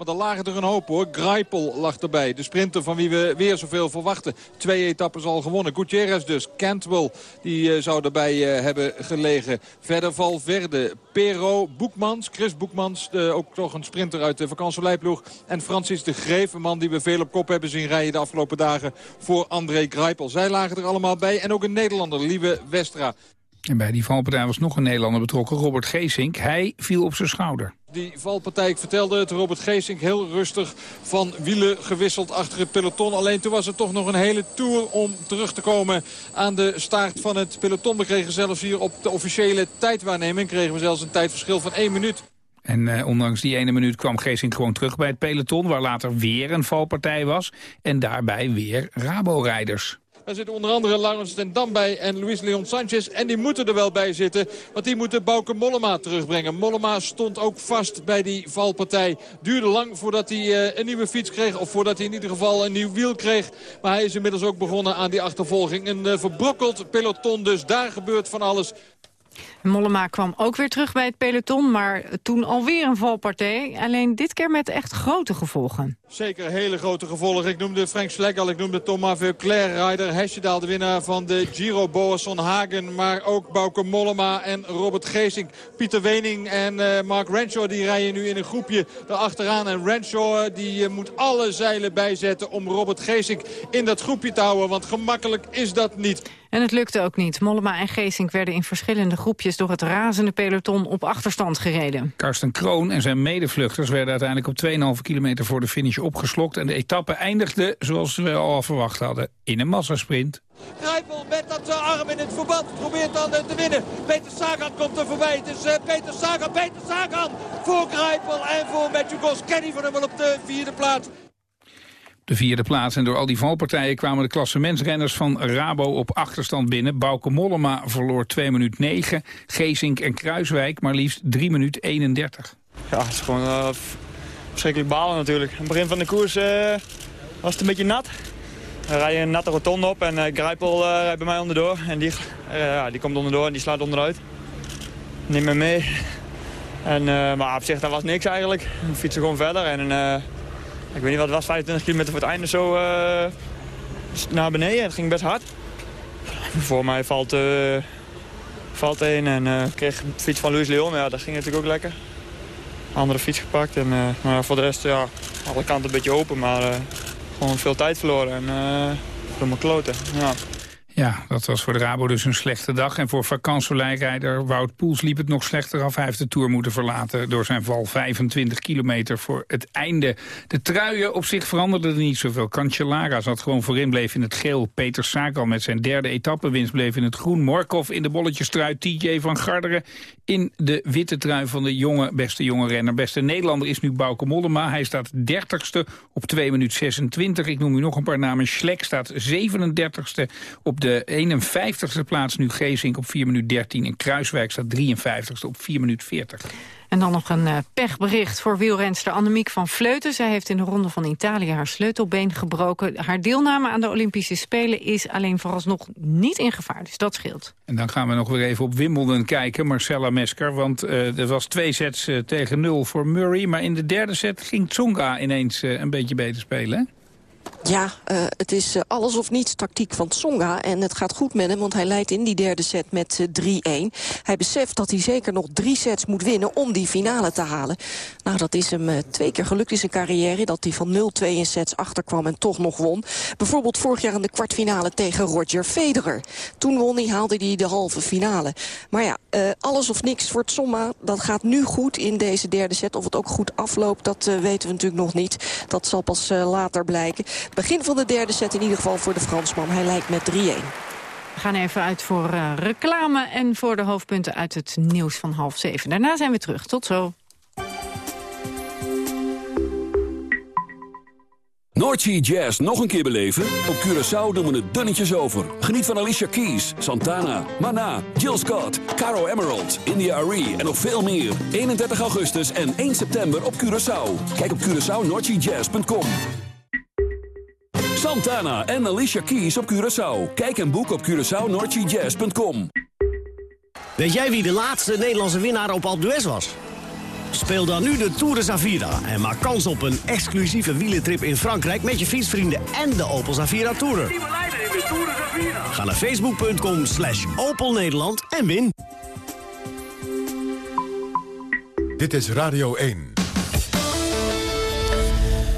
Speaker 27: Maar er lagen er een hoop hoor. Greipel lag erbij. De sprinter van wie we weer zoveel verwachten. Twee etappes al gewonnen. Gutierrez dus. Cantwell die uh, zou erbij uh, hebben gelegen. Verder Valverde. Pero Boekmans. Chris Boekmans. De, ook toch een sprinter uit de vakantieleiploeg. En Francis de Greef. Een man die we veel op kop hebben zien rijden de afgelopen dagen. Voor André Greipel. Zij lagen er allemaal bij. En ook een Nederlander. Lieve Westra.
Speaker 2: En bij die valpartij was nog een Nederlander betrokken, Robert Geesink. Hij viel op zijn schouder.
Speaker 27: Die valpartij, ik vertelde het, Robert Geesink heel rustig van wielen gewisseld achter het peloton. Alleen toen was het toch nog een hele tour om terug te komen aan de staart van het peloton. We kregen zelfs hier op de officiële tijdwaarneming kregen we zelfs een tijdverschil van één minuut.
Speaker 2: En uh, ondanks die ene minuut kwam Geesink gewoon terug bij het peloton... waar later weer een valpartij was. En daarbij weer Rabo-rijders.
Speaker 27: Daar zitten onder andere Laurens ten Dam bij en Luis Leon Sanchez. En die moeten er wel bij zitten, want die moeten Bouke Mollema terugbrengen. Mollema stond ook vast bij die valpartij. Duurde lang voordat hij uh, een nieuwe fiets kreeg, of voordat hij in ieder geval een nieuw wiel kreeg. Maar hij is inmiddels ook begonnen aan die achtervolging. Een uh, verbrokkeld peloton, dus daar gebeurt van alles.
Speaker 3: Mollema kwam ook weer terug bij het peloton, maar toen alweer een valpartij. Alleen dit keer met echt grote gevolgen.
Speaker 27: Zeker hele grote gevolgen. Ik noemde Frank Schlegal, ik noemde Thomas Veuclair, Ryder Hesjedaal, de winnaar van de Giro, Boasson Hagen. Maar ook Bauke Mollema en Robert Geesink. Pieter Wening en uh, Mark Renshaw die rijden nu in een groepje erachteraan. En Renshaw die uh, moet alle zeilen bijzetten om Robert Geesink in dat groepje te houden. Want gemakkelijk is dat niet.
Speaker 3: En het lukte ook niet. Mollema en Geesink werden in verschillende groepjes door het razende peloton op achterstand gereden.
Speaker 2: Karsten Kroon en zijn medevluchters werden uiteindelijk op 2,5 kilometer voor de finish opgeslokt. En de etappe eindigde, zoals we al verwacht hadden, in een massasprint.
Speaker 27: Grijpel met dat arm in het verband probeert dan te winnen. Peter Sagan komt er voorbij. Het is uh, Peter Sagan, Peter Sagan voor Grijpel en voor Matthew Goss. Kenny van hem wel op de vierde plaats.
Speaker 2: De vierde plaats en door al die valpartijen kwamen de klassementsrenners van Rabo op achterstand binnen. Bauke Mollema verloor 2 minuut 9, Geesink en Kruiswijk maar liefst 3 minuut 31.
Speaker 28: Ja, het is gewoon uh, verschrikkelijk balen natuurlijk. In het begin van de koers uh, was het een beetje nat. Dan rij je een natte rotonde op en uh, Grijpel rijdt bij mij onderdoor. En die, die komt onderdoor en die slaat onderuit. Neem me mee. En, maar op zich, dat was niks eigenlijk. We fietsen gewoon verder en ik weet niet wat het was, 25 kilometer voor het einde zo uh, naar beneden. Het ging best hard. Voor mij valt, uh, valt een en uh, kreeg de fiets van Luis Leon. Ja, dat ging natuurlijk ook lekker. Andere fiets gepakt en maar voor de rest, ja, alle kanten een beetje open. Maar gewoon veel tijd verloren en door mijn kloten. Ja.
Speaker 2: Ja, dat was voor de Rabo dus een slechte dag. En voor vakantierijder Wout Poels liep het nog slechter af. Hij heeft de Tour moeten verlaten door zijn val 25 kilometer voor het einde. De truien op zich veranderden niet zoveel. Cancellara zat gewoon voorin, bleef in het geel. Peter Sagal met zijn derde etappewinst bleef in het groen. Morkov in de bolletjestrui. TJ van Garderen in de witte trui van de jonge, beste jonge renner. Beste Nederlander is nu Bauke Mollema. Hij staat 30ste op 2 minuut 26. Ik noem u nog een paar namen. Schlek staat 37ste op de 51ste plaats. Nu Geesink op 4 minuut 13. En Kruiswijk staat 53ste op 4 minuut 40.
Speaker 3: En dan nog een uh, pechbericht voor wielrenster Annemiek van Vleuten. Zij heeft in de Ronde van Italië haar sleutelbeen gebroken. Haar deelname aan de Olympische Spelen is alleen vooralsnog niet in gevaar. Dus dat scheelt.
Speaker 2: En dan gaan we nog weer even op Wimbledon kijken, Marcella Mesker. Want uh, er was twee sets uh, tegen nul voor Murray. Maar in de derde set ging Tsonga ineens een beetje beter spelen?
Speaker 13: Ja, uh, het is uh, alles of niets tactiek van Tsonga. En het gaat goed met hem, want hij leidt in die derde set met uh, 3-1. Hij beseft dat hij zeker nog drie sets moet winnen om die finale te halen. Nou, dat is hem twee keer gelukt in zijn carrière. Dat hij van 0-2 in sets achterkwam en toch nog won. Bijvoorbeeld vorig jaar in de kwartfinale tegen Roger Federer. Toen won hij, haalde hij de halve finale. Maar ja, alles of niks voor Tsonga. Dat gaat nu goed in deze derde set. Of het ook goed afloopt, dat weten we natuurlijk nog niet. Dat zal pas later blijken. Begin van de derde set in ieder geval voor de Fransman. Hij lijkt met 3-1.
Speaker 3: We gaan even uit voor uh, reclame en voor de hoofdpunten uit het nieuws van half zeven. Daarna zijn we terug. Tot zo.
Speaker 29: Noordsea Jazz nog een keer beleven? Op Curaçao doen we het dunnetjes over. Geniet van Alicia Keys, Santana, Mana, Jill Scott, Caro Emerald, India Arie en nog veel meer. 31 augustus en 1 september op Curaçao. Kijk op CuraçaoNoordseaJazz.com. Santana en Alicia Keys op Curaçao. Kijk en boek op CuraçaoNordGJazz.com.
Speaker 30: Weet jij wie de laatste Nederlandse winnaar op Alpe d'Huez was? Speel dan nu de Tour de Zavira en maak kans op een exclusieve wielentrip in Frankrijk... met je fietsvrienden en de Opel Zavira Tourer. Ga naar facebook.com slash Opel Nederland en win.
Speaker 31: Dit is Radio 1.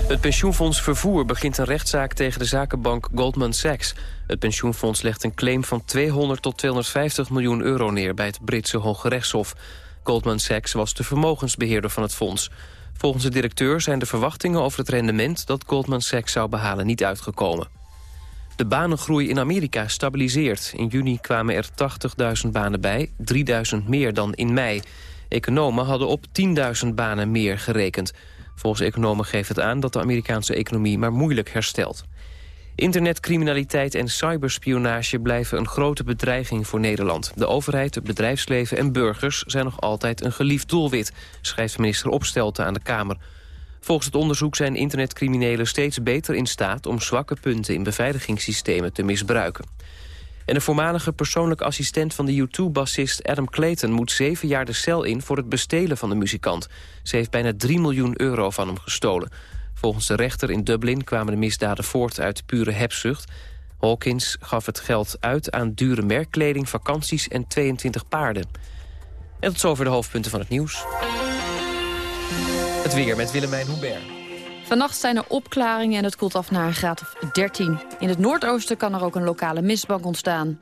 Speaker 4: Het pensioenfonds Vervoer begint een rechtszaak tegen de zakenbank Goldman Sachs. Het pensioenfonds legt een claim van 200 tot 250 miljoen euro neer... bij het Britse Hoge Rechtshof. Goldman Sachs was de vermogensbeheerder van het fonds. Volgens de directeur zijn de verwachtingen over het rendement... dat Goldman Sachs zou behalen niet uitgekomen. De banengroei in Amerika stabiliseert. In juni kwamen er 80.000 banen bij, 3.000 meer dan in mei. Economen hadden op 10.000 banen meer gerekend... Volgens economen geeft het aan dat de Amerikaanse economie maar moeilijk herstelt. Internetcriminaliteit en cyberspionage blijven een grote bedreiging voor Nederland. De overheid, het bedrijfsleven en burgers zijn nog altijd een geliefd doelwit, schrijft minister Opstelten aan de Kamer. Volgens het onderzoek zijn internetcriminelen steeds beter in staat om zwakke punten in beveiligingssystemen te misbruiken. En de voormalige persoonlijke assistent van de U2-bassist Adam Clayton... moet zeven jaar de cel in voor het bestelen van de muzikant. Ze heeft bijna 3 miljoen euro van hem gestolen. Volgens de rechter in Dublin kwamen de misdaden voort uit pure hebzucht. Hawkins gaf het geld uit aan dure merkkleding, vakanties en 22 paarden. En tot zover de hoofdpunten van het nieuws. Het weer met Willemijn Hubert.
Speaker 15: Vannacht zijn er opklaringen en het koelt af naar een graad of 13. In het noordoosten kan er ook een lokale mistbank ontstaan.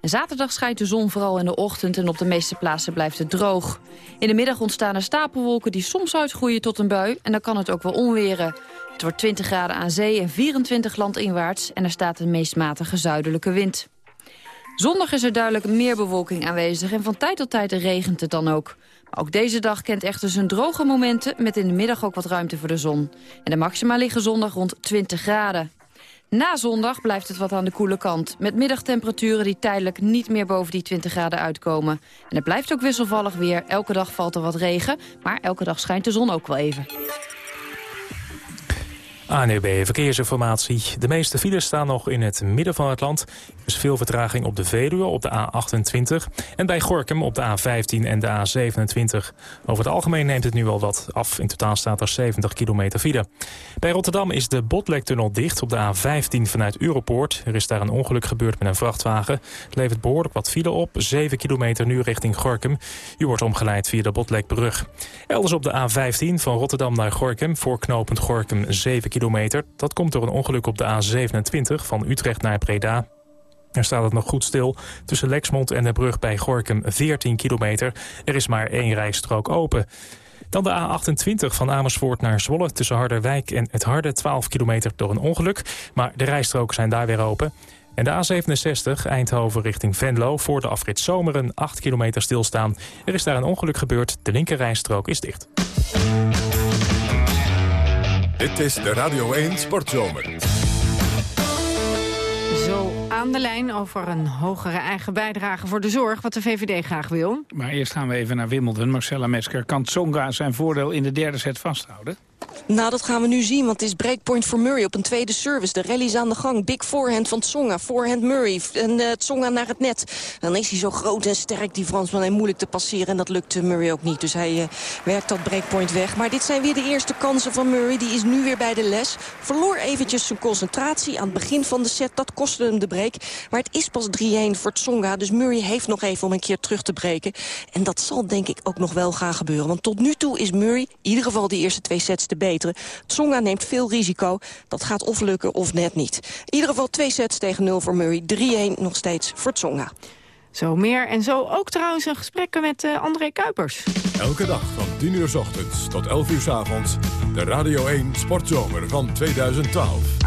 Speaker 15: En zaterdag schijnt de zon vooral in de ochtend en op de meeste plaatsen blijft het droog. In de middag ontstaan er stapelwolken die soms uitgroeien tot een bui en dan kan het ook wel onweren. Het wordt 20 graden aan zee en 24 landinwaarts en er staat een meest matige zuidelijke wind. Zondag is er duidelijk meer bewolking aanwezig en van tijd tot tijd regent het dan ook. Ook deze dag kent echter zijn droge momenten... met in de middag ook wat ruimte voor de zon. En de maxima liggen zondag rond 20 graden. Na zondag blijft het wat aan de koele kant. Met middagtemperaturen die tijdelijk niet meer boven die 20 graden uitkomen. En het blijft ook wisselvallig weer. Elke dag valt er wat regen, maar elke dag schijnt de zon ook wel even.
Speaker 7: ANUB Verkeersinformatie. De meeste files staan nog in het midden van het land. Is veel vertraging op de Veluwe, op de A28... en bij Gorkum op de A15 en de A27. Over het algemeen neemt het nu al wat af. In totaal staat er 70 kilometer file. Bij Rotterdam is de Botlektunnel dicht op de A15 vanuit Europoort. Er is daar een ongeluk gebeurd met een vrachtwagen. Het levert behoorlijk wat file op. 7 kilometer nu richting Gorkum. U wordt omgeleid via de Botlekbrug. Elders op de A15 van Rotterdam naar Gorkum... voor knooppunt Gorkum 7 kilometer. Dat komt door een ongeluk op de A27 van Utrecht naar Breda.
Speaker 32: Er staat het nog goed stil. Tussen Lexmond en de brug bij Gorkum 14 kilometer. Er is maar één rijstrook open. Dan de A28 van Amersfoort naar Zwolle tussen Harderwijk en het Harde 12 kilometer door een ongeluk. Maar de rijstroken zijn daar weer open. En de A67 Eindhoven richting Venlo voor de afrit Zomeren 8 kilometer stilstaan. Er is daar een ongeluk gebeurd, de linkerrijstrook is dicht.
Speaker 1: Dit is de Radio 1 Sportzomer.
Speaker 3: De lijn over een hogere eigen bijdrage voor de zorg... wat de VVD graag wil.
Speaker 2: Maar eerst gaan we even naar Wimbledon. Marcella Mesker, kan Tsonga zijn voordeel in de derde set vasthouden?
Speaker 13: Nou, dat gaan we nu zien, want het is breakpoint voor Murray op een tweede service. De rally is aan de gang. Big forehand van Tsonga, forehand Murray. En uh, Tsonga naar het net. Dan is hij zo groot en sterk, die Fransman, en moeilijk te passeren. En dat lukt Murray ook niet, dus hij uh, werkt dat breakpoint weg. Maar dit zijn weer de eerste kansen van Murray. Die is nu weer bij de les. Verloor eventjes zijn concentratie aan het begin van de set. Dat kostte hem de break. Maar het is pas 3-1 voor Tsonga. Dus Murray heeft nog even om een keer terug te breken. En dat zal denk ik ook nog wel gaan gebeuren. Want tot nu toe is Murray, in ieder geval die eerste twee sets beteren. Tsonga neemt veel risico. Dat gaat of lukken of net niet. In ieder geval twee sets tegen 0 voor Murray. 3-1 nog steeds voor Tsonga.
Speaker 3: Zo meer en zo ook trouwens een gesprek met uh, André Kuipers.
Speaker 1: Elke dag van 10 uur s ochtends tot 11 uur s avonds. De Radio 1 Sportzomer van 2012.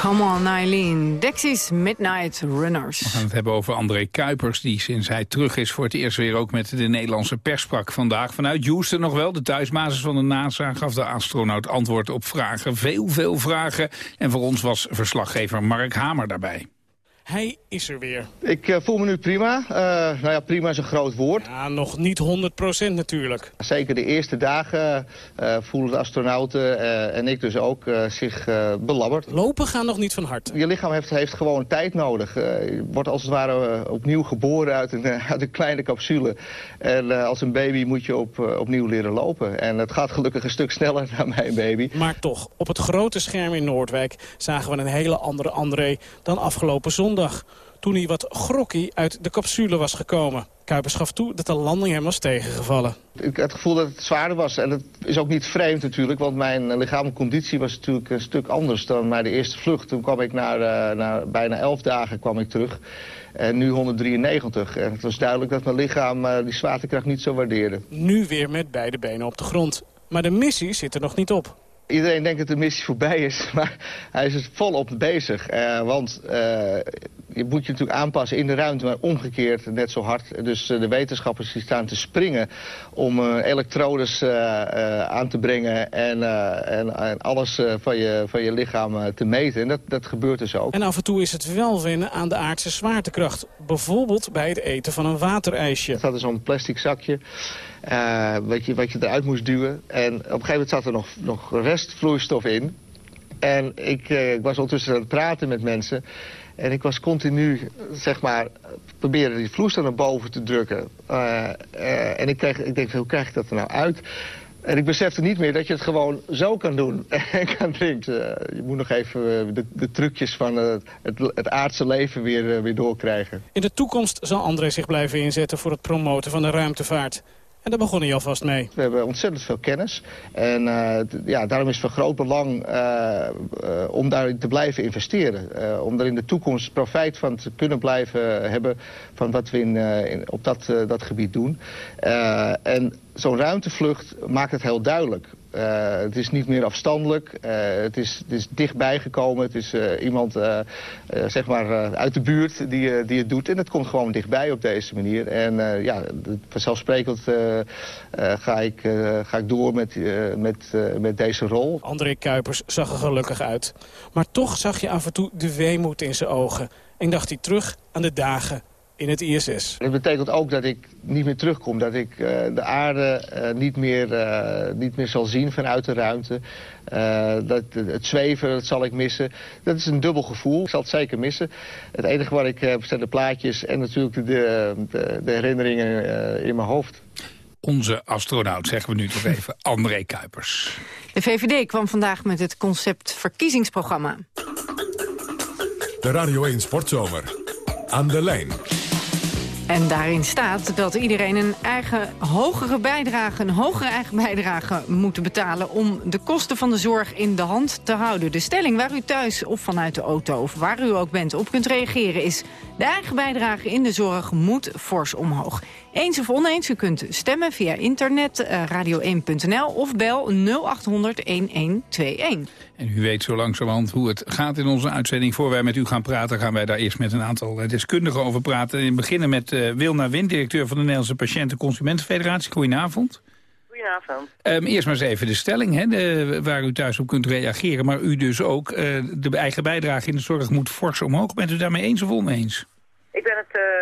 Speaker 3: Come on, Eileen. Dexys Midnight Runners.
Speaker 2: We gaan het hebben over André Kuipers, die sinds hij terug is voor het eerst weer ook met de Nederlandse pers sprak. Vandaag vanuit Houston nog wel. De thuisbasis van de NASA gaf de astronaut antwoord op vragen. Veel, veel vragen. En voor ons was verslaggever Mark Hamer daarbij.
Speaker 33: Hij is er weer.
Speaker 34: Ik eh, voel me nu prima. Eh, nou ja, prima is een groot woord.
Speaker 33: Ja, nog niet 100% natuurlijk.
Speaker 34: Zeker de eerste dagen eh, voelen de astronauten en ik dus ook zich belabberd.
Speaker 33: Lopen gaan nog niet van harte.
Speaker 34: Je lichaam heeft, heeft gewoon tijd nodig. Je wordt als het ware opnieuw geboren uit een, uit een kleine capsule. En als een baby moet je op, opnieuw leren lopen. En het gaat gelukkig een stuk sneller dan mijn baby.
Speaker 33: Maar toch, op het grote scherm in Noordwijk zagen we een hele andere André dan afgelopen zondag. Toen hij wat grokkie uit de capsule was gekomen. Kuipers gaf toe dat de landing hem was tegengevallen.
Speaker 34: Ik had het gevoel dat het zwaarder was. En dat is ook niet vreemd natuurlijk, want mijn lichamelijke conditie was natuurlijk een stuk anders dan bij de eerste vlucht. Toen kwam ik naar, eh, na bijna 11 dagen kwam ik terug. En nu 193. En het was duidelijk dat mijn lichaam eh, die zwaartekracht niet zo waardeerde.
Speaker 33: Nu weer met beide benen op de grond. Maar de missie zit er nog niet op.
Speaker 34: Iedereen denkt dat de missie voorbij is, maar hij is er volop bezig. Eh, want eh, je moet je natuurlijk aanpassen in de ruimte, maar omgekeerd net zo hard. Dus eh, de wetenschappers die staan te springen om elektrodes aan te brengen en, en, en alles van, je, van je lichaam te meten. En dat, dat gebeurt dus ook.
Speaker 33: En af en toe is het wel wennen aan de aardse zwaartekracht. Bijvoorbeeld bij het eten van een waterijsje.
Speaker 34: Het had er zo'n plastic zakje eh, wat, je, wat je eruit moest duwen. En op een gegeven moment zat er nog, nog restvloeistof in. En ik, eh, ik was ondertussen aan het praten met mensen. En ik was continu, zeg maar, proberen die vloeistof naar boven te drukken. Eh, en ik, kreeg, ik denk, hoe krijg ik dat er nou uit? En ik besefte niet meer dat je het gewoon zo kan doen. En kan drinken. Je moet nog even de, de trucjes van het, het aardse leven weer, weer doorkrijgen.
Speaker 33: In de toekomst zal André zich blijven inzetten voor het promoten van de ruimtevaart. En daar begon hij alvast mee.
Speaker 34: We hebben ontzettend veel kennis. En eh, ja, daarom is het van groot belang eh, eh, om daarin te blijven investeren. Om er in de toekomst profijt van te kunnen blijven hebben... van wat we in, op dat, dat gebied doen. En zo'n ruimtevlucht maakt het heel duidelijk. Eh, het is niet meer afstandelijk. Eh, het, is, het is dichtbij gekomen. Het is eh, iemand zeg maar, uit de buurt die, die het doet. En het komt gewoon dichtbij op deze manier. En ja, vanzelfsprekend ga, ik, ga ik door met, met, met deze rol.
Speaker 33: André Kuipers zag er gelukkig uit. Maar toch zag je af en toe de weemoed in zijn ogen. En dacht hij terug aan de dagen in het ISS.
Speaker 34: Dat betekent ook dat ik niet meer terugkom. Dat ik eh, de aarde eh, niet, meer, eh, niet meer zal zien vanuit de ruimte. Eh, dat, het zweven, dat zal ik missen. Dat is een dubbel gevoel. Ik zal het zeker missen. Het enige wat ik heb zijn de plaatjes en natuurlijk de, de, de herinneringen eh, in mijn hoofd.
Speaker 2: Onze astronaut, zeggen we nu toch even, André Kuipers.
Speaker 3: De VVD kwam vandaag met het concept verkiezingsprogramma.
Speaker 1: De Radio 1 Sportzomer. Aan de lijn.
Speaker 3: En daarin staat dat iedereen een eigen hogere bijdrage, een hogere eigen bijdrage moet betalen om de kosten van de zorg in de hand te houden. De stelling waar u thuis of vanuit de auto of waar u ook bent op kunt reageren is de eigen bijdrage in de zorg moet fors omhoog. Eens of oneens, u kunt stemmen via internet, eh, radio1.nl of bel 0800 1121.
Speaker 2: En u weet zo langzamerhand hoe het gaat in onze uitzending. Voor wij met u gaan praten, gaan wij daar eerst met een aantal eh, deskundigen over praten. En beginnen met eh, Wilna Wind, directeur van de Nederlandse Patiënten Consumentenfederatie. Goedenavond.
Speaker 35: Goedenavond.
Speaker 2: Ehm, eerst maar eens even de stelling, hè, de, waar u thuis op kunt reageren. Maar u dus ook, eh, de eigen bijdrage in de zorg moet fors omhoog. Bent u daarmee eens of oneens?
Speaker 35: Ik ben het.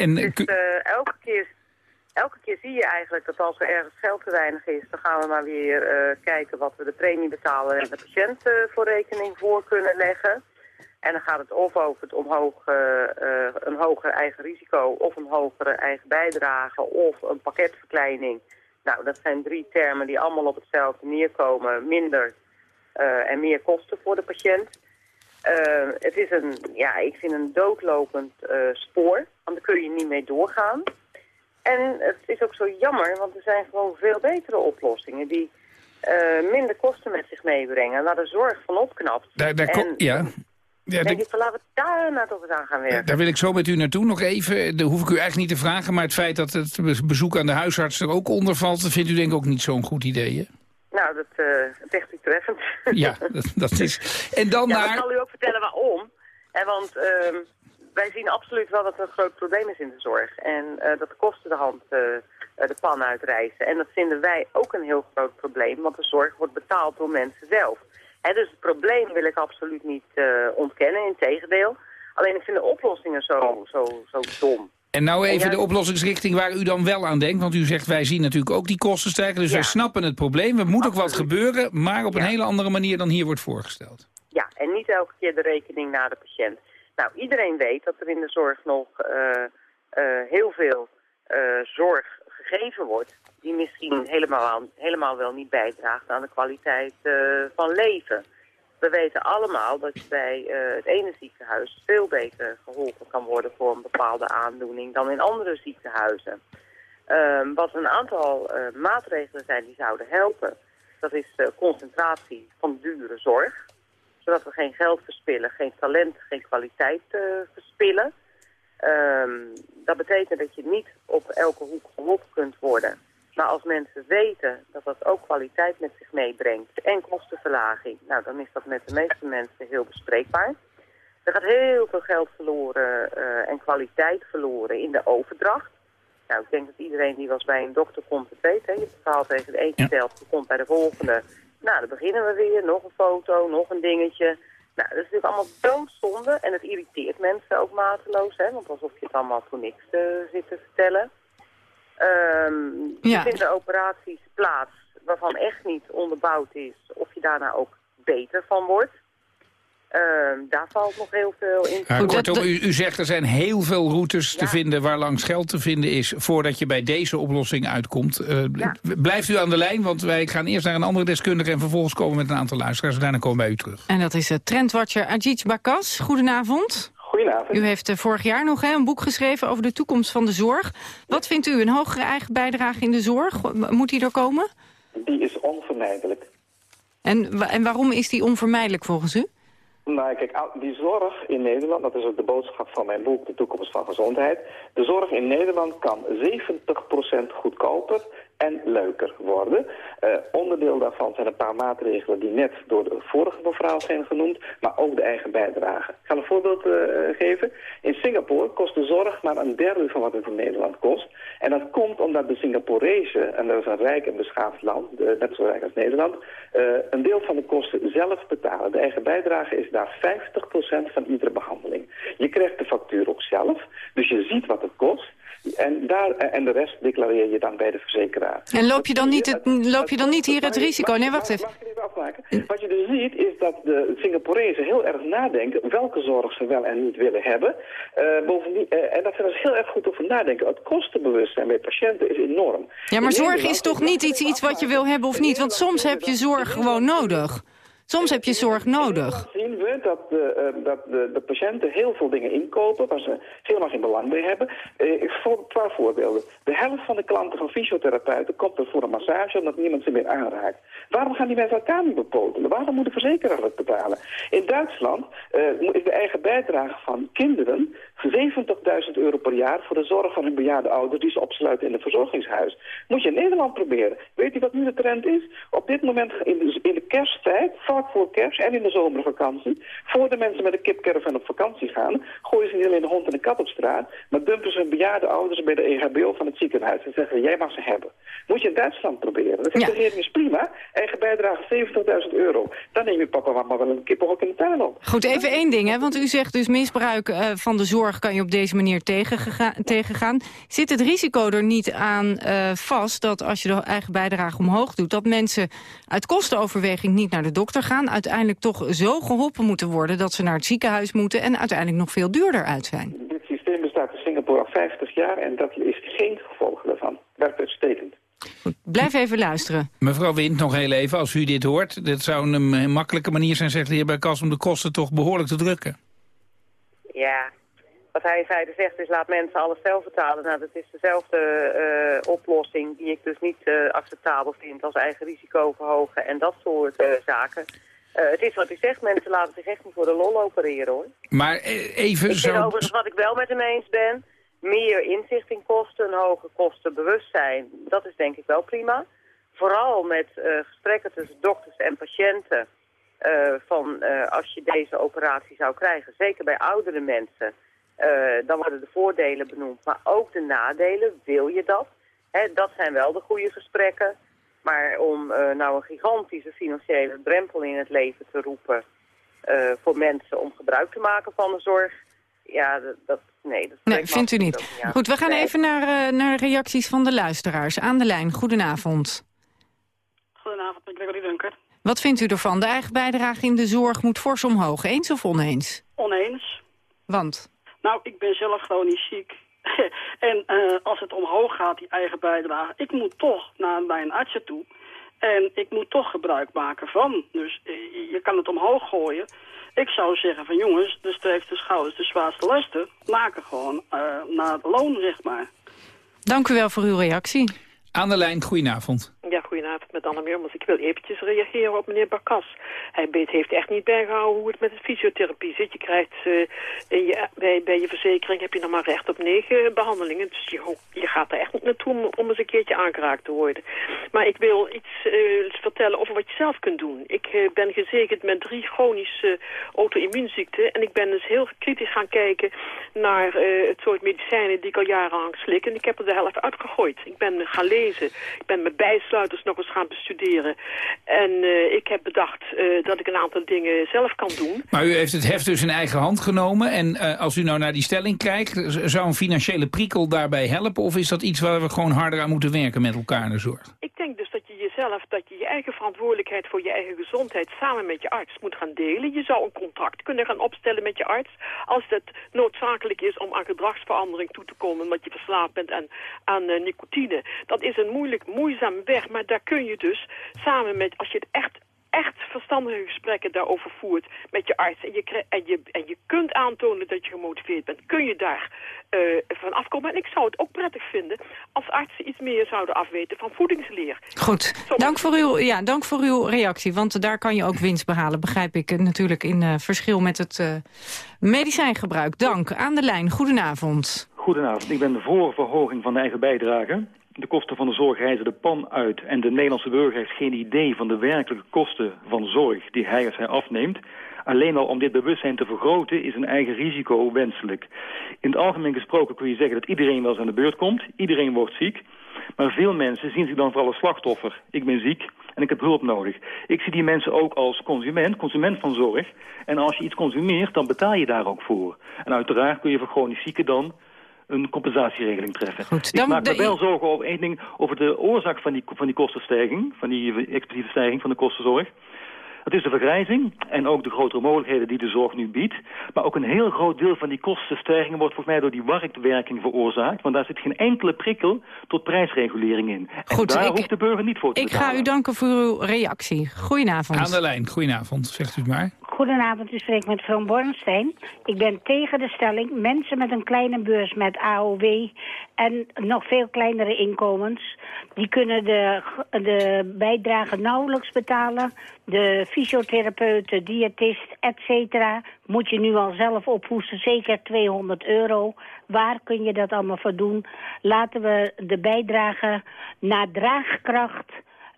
Speaker 2: En,
Speaker 35: Dus, elke, keer, elke keer zie je eigenlijk dat als er ergens geld te weinig is... dan gaan we maar weer eh, kijken wat we de premie betalen... en de patiënt eh, voor rekening voor kunnen leggen. En dan gaat het of over het omhoog, een hoger eigen risico... of een hogere eigen bijdrage of een pakketverkleining. Nou, dat zijn drie termen die allemaal op hetzelfde neerkomen. Minder en meer kosten voor de patiënt. Eh, het is een, ja, ik vind een doodlopend eh, spoor, want daar kun je niet mee doorgaan. En het is ook zo jammer, want er zijn gewoon veel betere oplossingen die eh, minder kosten met zich meebrengen, waar de zorg van opknapt.
Speaker 2: daar, daar
Speaker 35: En-
Speaker 2: ja. Ja,
Speaker 35: denk
Speaker 2: de-
Speaker 35: ik van laten we daar nou toch eens aan gaan werken.
Speaker 2: Daar wil ik zo met u naartoe nog even. Dat hoef ik u eigenlijk niet te vragen. Maar het feit dat het be- bezoek aan de huisarts er ook onder valt... dat vindt u denk ik ook niet zo'n goed idee, hè?
Speaker 35: Nou, dat eh, dat zegt u treffend.
Speaker 2: Ja, dat, dat is... En dan
Speaker 35: ja,
Speaker 2: naar...
Speaker 35: ik zal u ook vertellen waarom. En want ehm, wij zien absoluut wel dat er een groot probleem is in de zorg. En eh, dat de kosten de hand eh, eh, de pan uitreizen. En dat vinden wij ook een heel groot probleem, want de zorg wordt betaald door mensen zelf. Hè, dus het probleem wil ik absoluut niet eh, ontkennen, integendeel. Alleen ik vind de oplossingen zo, zo, zo dom.
Speaker 2: En nou even
Speaker 35: En
Speaker 2: de oplossingsrichting waar u dan wel aan denkt. Want u zegt, wij zien natuurlijk ook die kosten stijgen. Dus
Speaker 35: Ja.
Speaker 2: wij snappen het probleem. Er moet ook wat gebeuren. Maar op een hele andere manier dan hier wordt voorgesteld.
Speaker 35: Ja, en niet elke keer de rekening naar de patiënt. Nou, iedereen weet dat er in de zorg nog eh, eh, heel veel eh, zorg gegeven wordt... die misschien helemaal, helemaal wel niet bijdraagt aan de kwaliteit van leven. We weten allemaal dat je bij eh, het ene ziekenhuis veel beter geholpen kan worden voor een bepaalde aandoening dan in andere ziekenhuizen. Ehm, wat een aantal eh, maatregelen zijn die zouden helpen, dat is concentratie van dure zorg zodat we geen geld verspillen, geen talent, geen kwaliteit eh, verspillen. Ehm, dat betekent dat je niet op elke hoek geholpen kunt worden. Maar als mensen weten dat dat ook kwaliteit met zich meebrengt en kostenverlaging, nou dan is dat met de meeste mensen heel bespreekbaar. Er gaat heel veel geld verloren eh, en kwaliteit verloren in de overdracht. Nou, ik denk dat iedereen die eens bij een dokter komt het weet. Hè? Je verhaal tegen de een verteld, je komt bij de volgende. Nou, dan beginnen we weer. Nog een foto, nog een dingetje. Nou, dat is natuurlijk allemaal doodzonde. En het irriteert mensen ook mateloos. Hè? Want alsof je het allemaal voor niks eh, zit te vertellen. Ehm
Speaker 3: Ja.
Speaker 35: Er vinden operaties plaats waarvan echt niet onderbouwd is of je daarna ook beter van wordt. Ehm, daar valt nog heel veel in.
Speaker 2: Ja, kortom, u, u zegt er zijn heel veel routes te vinden waar langs geld te vinden is... voordat je bij deze oplossing uitkomt. Eh, Blijft u aan de lijn, want wij gaan eerst naar een andere deskundige... en vervolgens komen we met een aantal luisteraars. En daarna komen wij u terug.
Speaker 3: En dat is uh, trendwatcher Ajit Bakas. Goedenavond.
Speaker 36: Goedenavond.
Speaker 3: U heeft eh, vorig jaar nog hè, een boek geschreven over de toekomst van de zorg. Wat vindt u een hogere eigen bijdrage in de zorg? Moet die er komen?
Speaker 36: Die is onvermijdelijk.
Speaker 3: En, en waarom is die onvermijdelijk volgens u?
Speaker 36: Nou, kijk, die zorg in Nederland, dat is ook de boodschap van mijn boek, De Toekomst van Gezondheid. De zorg in Nederland kan 70% goedkoper en leuker worden. Eh, onderdeel daarvan zijn een paar maatregelen die net door de vorige mevrouw zijn genoemd, maar ook de eigen bijdrage. Ik ga een voorbeeld eh, geven. In Singapore kost de zorg maar een derde van wat het in Nederland kost. En dat komt omdat de Singaporezen, en dat is een rijk en beschaafd land, eh, net zo rijk als Nederland, een deel van de kosten zelf betalen. De eigen bijdrage is daar 50% van iedere behandeling. Je krijgt de factuur ook zelf, dus je ziet wat het kost. En, daar, en de rest declareer je dan bij de verzekeraar.
Speaker 3: En loop je dan niet, het, loop je dan niet hier het risico? Nee, wacht even.
Speaker 36: Mag ik even afmaken? Wat je dus ziet is dat de Singaporezen heel erg nadenken welke zorg ze wel en niet willen hebben. Eh, bovendien, eh, en dat ze er dus heel erg goed over nadenken. Het kostenbewustzijn bij patiënten is enorm.
Speaker 3: Ja, maar zorg is toch niet iets, iets wat je wil hebben of niet? Want soms heb je zorg gewoon nodig. Soms heb je zorg nodig.
Speaker 36: zien we dat, de, eh, dat de, de patiënten heel veel dingen inkopen waar ze helemaal geen belang bij hebben. Eh, ik voor een paar voorbeelden. De helft van de klanten van fysiotherapeuten komt er voor een massage omdat niemand ze meer aanraakt. Waarom gaan die mensen elkaar niet bepotelen? Waarom moet de verzekeraar dat betalen? In Duitsland eh, is de eigen bijdrage van kinderen 70.000 euro per jaar voor de zorg van hun bejaarde ouders die ze opsluiten in een verzorgingshuis. Moet je in Nederland proberen. Weet u wat nu de trend is? Op dit moment in de, in de kersttijd, vlak voor kerst en in de zomervakantie, voor de mensen met een kipcaravan op vakantie gaan, gooien ze niet alleen de hond en de kat op straat, maar dumpen ze hun bejaarde ouders bij de EHBO van het ziekenhuis en zeggen jij mag ze hebben. Moet je in Duitsland proberen. Dat de regering is prima. Eigen bijdrage 70.000 euro. Dan neem je papa en mama wel een kippenhok in de tuin op.
Speaker 3: Goed, even één ding, hè, want u zegt dus misbruik eh, van de zorg kan je op deze manier tegengaan. Zit het risico er niet aan eh, vast dat als je de eigen bijdrage omhoog doet... dat mensen uit kostenoverweging niet naar de dokter gaan... uiteindelijk toch zo geholpen moeten worden dat ze naar het ziekenhuis moeten... en uiteindelijk nog veel duurder uit zijn?
Speaker 36: Dit systeem bestaat in Singapore al 50 jaar en dat is geen gevolg daarvan. Werkt uitstekend.
Speaker 3: Blijf even luisteren.
Speaker 2: Mevrouw Wind, nog heel even, als u dit hoort... dit zou een, makkelijke manier zijn, zegt de heer Berkas... om de kosten toch behoorlijk te drukken.
Speaker 35: Ja, wat hij in feite zegt is laat mensen alles zelf betalen. Nou, dat is dezelfde eh, oplossing die ik dus niet eh, acceptabel vind als eigen risico verhogen en dat soort eh, zaken. Het is wat u zegt, mensen laten zich echt niet voor de lol opereren hoor.
Speaker 2: Maar even
Speaker 35: Ik
Speaker 2: zo...
Speaker 35: overigens wat ik wel met hem eens ben, meer inzicht in kosten, een hoger kostenbewustzijn, dat is denk ik wel prima. Vooral met gesprekken tussen dokters en patiënten, van als je deze operatie zou krijgen, zeker bij oudere mensen, eh, dan worden de voordelen benoemd, maar ook de nadelen, wil je dat? Hè, dat zijn wel de goede gesprekken. Maar om eh, nou een gigantische financiële drempel in het leven te roepen eh, voor mensen om gebruik te maken van de zorg, ja, dat, dat nee, dat
Speaker 3: Nee, vindt u niet. Goed, we gaan
Speaker 35: Nee.
Speaker 3: even naar, eh, naar reacties van de luisteraars. Aan de lijn, goedenavond.
Speaker 37: Goedenavond, ik Gregory Dunker.
Speaker 3: Wat vindt u ervan? De eigen bijdrage in de zorg moet fors omhoog. Eens of oneens?
Speaker 37: Oneens.
Speaker 3: Want?
Speaker 37: Nou, ik ben zelf chronisch ziek. en eh, als het omhoog gaat, die eigen bijdrage, ik moet toch naar mijn artsen toe. En ik moet toch gebruik maken van. Dus eh, je kan het omhoog gooien. Ik zou zeggen van jongens, de sterkste schouders, de zwaarste lasten, maken gewoon eh, naar het loon, zeg maar.
Speaker 3: Dank u wel voor uw reactie.
Speaker 2: Aan de lijn, goedenavond.
Speaker 38: Ja, goedenavond met Anne Meurmans. Ik wil eventjes reageren op meneer Bakas. Hij heeft echt niet bijgehouden hoe het met de fysiotherapie zit. Je krijgt eh, in je, bij, je verzekering heb je nog maar recht op negen behandelingen. Dus je, je gaat er echt niet naartoe om, om eens een keertje aangeraakt te worden. Maar ik wil iets eh, vertellen over wat je zelf kunt doen. Ik eh, ben gezekerd met drie chronische auto-immuunziekten. En ik ben dus heel kritisch gaan kijken naar het soort medicijnen die ik al jarenlang slik. En ik heb er de helft uitgegooid. Ik ben gaan lezen. Ik ben mijn bijsluiters nog eens gaan bestuderen. En eh, ik heb bedacht eh, dat ik een aantal dingen zelf kan doen.
Speaker 2: Maar u heeft het heft dus in eigen hand genomen. En eh, als u nou naar die stelling kijkt, zou een financiële prikkel daarbij helpen? Of is dat iets waar we gewoon harder aan moeten werken met elkaar in de zorg?
Speaker 38: Ik denk dus dat je jezelf, dat je je eigen verantwoordelijkheid voor je eigen gezondheid samen met je arts moet gaan delen. Je zou een contract kunnen gaan opstellen met je arts als het noodzakelijk is om aan gedragsverandering toe te komen omdat je verslaafd bent aan, aan nicotine. Dat is een moeilijk, moeizaam weg, maar daar kun je dus samen met, als je het echt echt verstandige gesprekken daarover voert met je arts... en je, en je, en je kunt aantonen dat je gemotiveerd bent... kun je daar eh, van afkomen. En ik zou het ook prettig vinden als artsen iets meer zouden afweten van voedingsleer.
Speaker 3: Goed, dank voor, uw, ja, dank voor uw reactie. Want daar kan je ook winst behalen, begrijp ik. eh, Natuurlijk in eh, verschil met het eh, medicijngebruik. Dank. Aan de lijn, goedenavond.
Speaker 39: Goedenavond, ik ben voor verhoging van de eigen bijdrage. De kosten van de zorg reizen de pan uit en de Nederlandse burger heeft geen idee van de werkelijke kosten van zorg die hij of zij afneemt. Alleen al om dit bewustzijn te vergroten is een eigen risico wenselijk. In het algemeen gesproken kun je zeggen dat iedereen wel eens aan de beurt komt. Iedereen wordt ziek. Maar veel mensen zien zich dan vooral als slachtoffer. Ik ben ziek en ik heb hulp nodig. Ik zie die mensen ook als consument, consument van zorg. En als je iets consumeert, dan betaal je daar ook voor. En uiteraard kun je voor chronisch zieken dan een compensatieregeling treffen. ik
Speaker 3: dan
Speaker 39: maak me wel zorgen over één ding, over de oorzaak van die, van die kostenstijging, van die explosieve stijging van de kostenzorg. Het is de vergrijzing en ook de grotere mogelijkheden die de zorg nu biedt. Maar ook een heel groot deel van die kostenstijgingen wordt volgens mij door die marktwerking veroorzaakt. Want daar zit geen enkele prikkel tot prijsregulering in. En
Speaker 3: Goed,
Speaker 39: daar
Speaker 3: ik-
Speaker 39: hoeft de burger niet voor te
Speaker 3: Ik
Speaker 39: betalen.
Speaker 3: ga u danken voor uw reactie. Goedenavond.
Speaker 2: Aan de lijn, goedenavond, zegt u het maar.
Speaker 40: Goedenavond, u spreekt met Van Bornstein. Ik ben tegen de stelling, mensen met een kleine beurs met AOW en nog veel kleinere inkomens, die kunnen de, de bijdrage nauwelijks betalen. De fysiotherapeut, de diëtist, et cetera, moet je nu al zelf ophoesten, zeker 200 euro. Waar kun je dat allemaal voor doen? Laten we de bijdrage naar draagkracht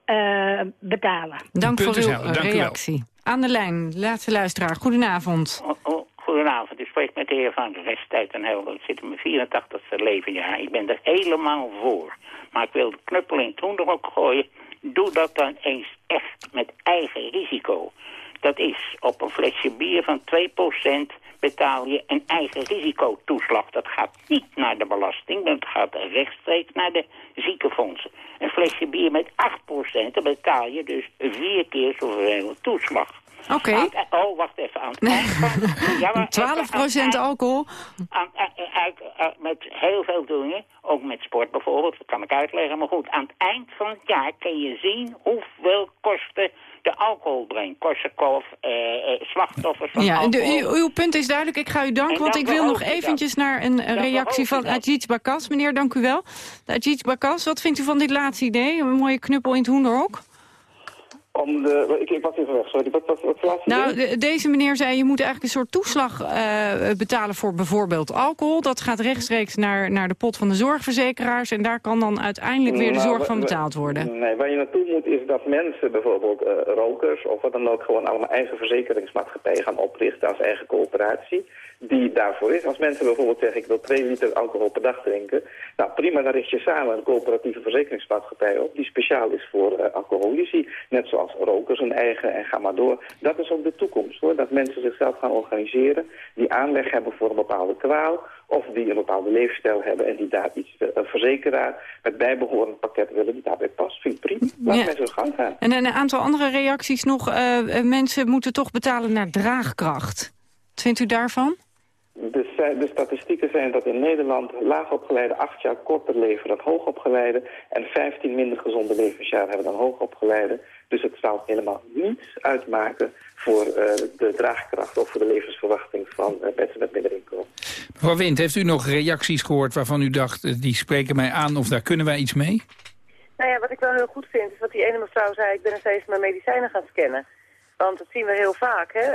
Speaker 40: eh, betalen.
Speaker 3: Dank voor uw
Speaker 40: helder, dank u wel.
Speaker 3: reactie. Aan de lijn, laatste luisteraar. Goedenavond.
Speaker 41: Oh, Goedenavond, ik spreek met de heer Van Rest uit Den Helder. Ik zit in mijn 84ste levenjaar. Ik ben er helemaal voor. Maar ik wil de knuppel in het hoenderhok gooien. Doe dat dan eens echt met eigen risico. Dat is op een flesje bier van 2% betaal je een eigen risicotoeslag. Dat gaat niet naar de belasting, het gaat rechtstreeks naar de ziekenfondsen. Een flesje bier met 8%, dan betaal je dus vier keer zoveel toeslag.
Speaker 3: Oké.
Speaker 41: Oh, wacht even. Aan het. Ja, maar
Speaker 3: 12% alcohol.
Speaker 41: aan, aan- uit- uit- met heel veel dingen, ook met sport bijvoorbeeld, dat kan ik uitleggen. Maar goed, aan het eind van het jaar kun je zien hoeveel kosten de alcohol brengt. Korsakoff, eh, eh, slachtoffers van
Speaker 3: Ja, de,
Speaker 41: alcohol.
Speaker 3: uw, uw punt is duidelijk. Ik ga u danken,
Speaker 41: En
Speaker 3: want ik wil nog
Speaker 41: dat.
Speaker 3: eventjes naar een, reactie van. Ajit Bakas. Meneer, dank u wel. Ajit Bakas, wat vindt u van dit laatste idee? Een mooie knuppel in het hoenderhok?
Speaker 36: Om de, ik, ik was even weg, sorry. Wat, wat, wat was het
Speaker 3: Nou, de- deze meneer zei, je moet eigenlijk een soort toeslag eh, betalen voor bijvoorbeeld alcohol. Dat gaat rechtstreeks naar, naar de pot van de zorgverzekeraars. En daar kan dan uiteindelijk weer de
Speaker 36: Nou,
Speaker 3: zorg van betaald worden.
Speaker 36: Nee, waar je naartoe moet is dat mensen, bijvoorbeeld eh, rokers of wat dan ook, gewoon allemaal eigen verzekeringsmaatschappijen gaan oprichten als eigen coöperatie. Die daarvoor is. Als mensen bijvoorbeeld zeggen, ik wil 2 liter alcohol per dag drinken. Nou prima, dan richt je samen een coöperatieve verzekeringsmaatschappij op. Die speciaal is voor eh, alcoholici. Net zoals rokers een eigen en ga maar door. Dat is ook de toekomst hoor. Dat mensen zichzelf gaan organiseren. Die aanleg hebben voor een bepaalde kwaal. Of die een bepaalde leefstijl hebben en die daar iets, eh, een verzekeraar met bijbehorend pakket willen die daarbij past. Vind ik prima. Laat
Speaker 3: Ja.
Speaker 36: mensen gang gaan.
Speaker 3: En een aantal andere reacties nog. eh, mensen moeten toch betalen naar draagkracht. Wat vindt u daarvan?
Speaker 36: De, de statistieken zijn dat in Nederland laagopgeleide acht jaar korter leven dan hoogopgeleide. En 15 minder gezonde levensjaren hebben dan hoogopgeleide. Dus het zou helemaal niets uitmaken voor eh, de draagkracht of voor de levensverwachting van eh, mensen met minder inkomen.
Speaker 2: Mevrouw Wind, heeft u nog reacties gehoord waarvan u dacht... eh, die spreken mij aan of daar kunnen wij iets mee?
Speaker 35: Nou ja, wat ik wel heel goed vind, is wat die ene mevrouw zei, ik ben steeds mijn medicijnen gaan scannen. Want dat zien we heel vaak, hè.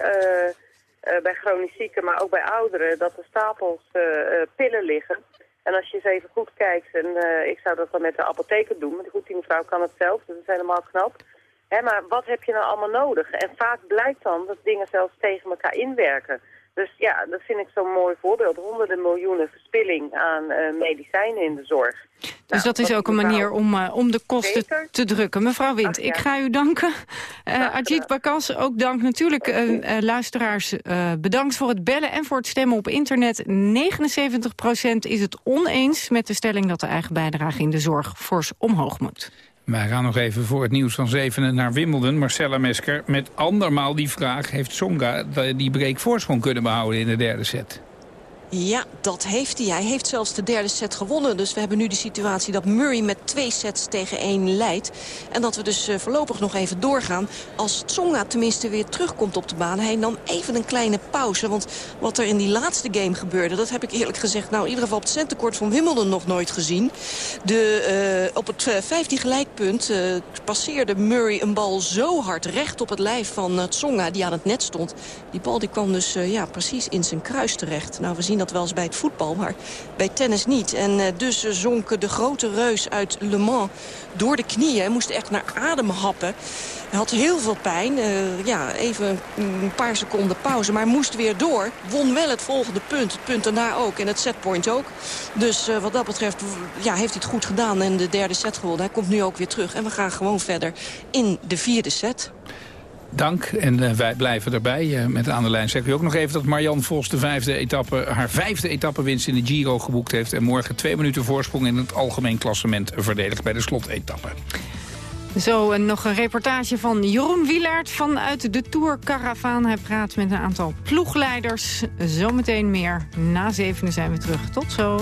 Speaker 35: Bij chronisch zieken, maar ook bij ouderen, dat er stapels eh, eh, pillen liggen. En als je eens even goed kijkt, en eh, ik zou dat dan met de apotheker doen, maar goed, die mevrouw kan het zelf, dus dat is helemaal knap. Hè, maar wat heb je nou allemaal nodig? En vaak blijkt dan dat dingen zelfs tegen elkaar inwerken. Dus ja, dat vind ik zo'n mooi voorbeeld. Honderden miljoenen verspilling aan eh, medicijnen in de zorg.
Speaker 3: Dus dat is ook een manier om, eh, om de kosten te drukken. Mevrouw Wind, ik ga u danken. Eh Ajit Bakas, ook dank natuurlijk luisteraars. bedankt voor het bellen en voor het stemmen op internet. 79% is het oneens met de stelling dat de eigen bijdrage in de zorg fors omhoog moet.
Speaker 2: Wij gaan nog even voor het nieuws van zevenen naar Wimbledon. Marcella Mesker met andermaal die vraag... heeft Songa die break voorsprong kunnen behouden in de derde set?
Speaker 13: Ja, dat heeft hij. Hij heeft zelfs de derde set gewonnen. Dus we hebben nu de situatie dat Murray met twee sets tegen één leidt. En dat we dus eh, voorlopig nog even doorgaan. Als Tsonga tenminste weer terugkomt op de baan. Hij nam even een kleine pauze. Want wat er in die laatste game gebeurde... dat heb ik eerlijk gezegd nou in ieder geval op het centercourt van Wimbledon nog nooit gezien. De, eh, op het eh, 15 gelijkpunt eh, passeerde Murray een bal zo hard recht op het lijf van Tsonga... die aan het net stond. Die bal die kwam dus ja, precies in zijn kruis terecht. Nou, we zien dat wel eens bij het voetbal, maar bij tennis niet. En eh, dus eh, zonk de grote reus uit Le Mans door de knieën. Hij moest echt naar adem happen. Hij had heel veel pijn. eh, ja, even een paar seconden pauze, maar moest weer door. Won wel het volgende punt. Het punt daarna ook en het setpoint ook. Dus wat dat betreft ja, heeft hij het goed gedaan en de derde set gewonnen. Hij komt nu ook weer terug en we gaan gewoon verder in de vierde set.
Speaker 2: Dank. En eh, wij blijven erbij. Eh, met aan de lijn zeg u ook nog even dat Marianne Vos de vijfde etappe, haar vijfde etappewinst in de Giro geboekt heeft. En morgen twee minuten voorsprong in het algemeen klassement verdedigt bij de slotetappe.
Speaker 3: Zo en nog een reportage van Jeroen Wielaert vanuit de Tour Caravaan. Hij praat met een aantal ploegleiders. Zometeen meer. Na zevenen zijn we terug. Tot zo.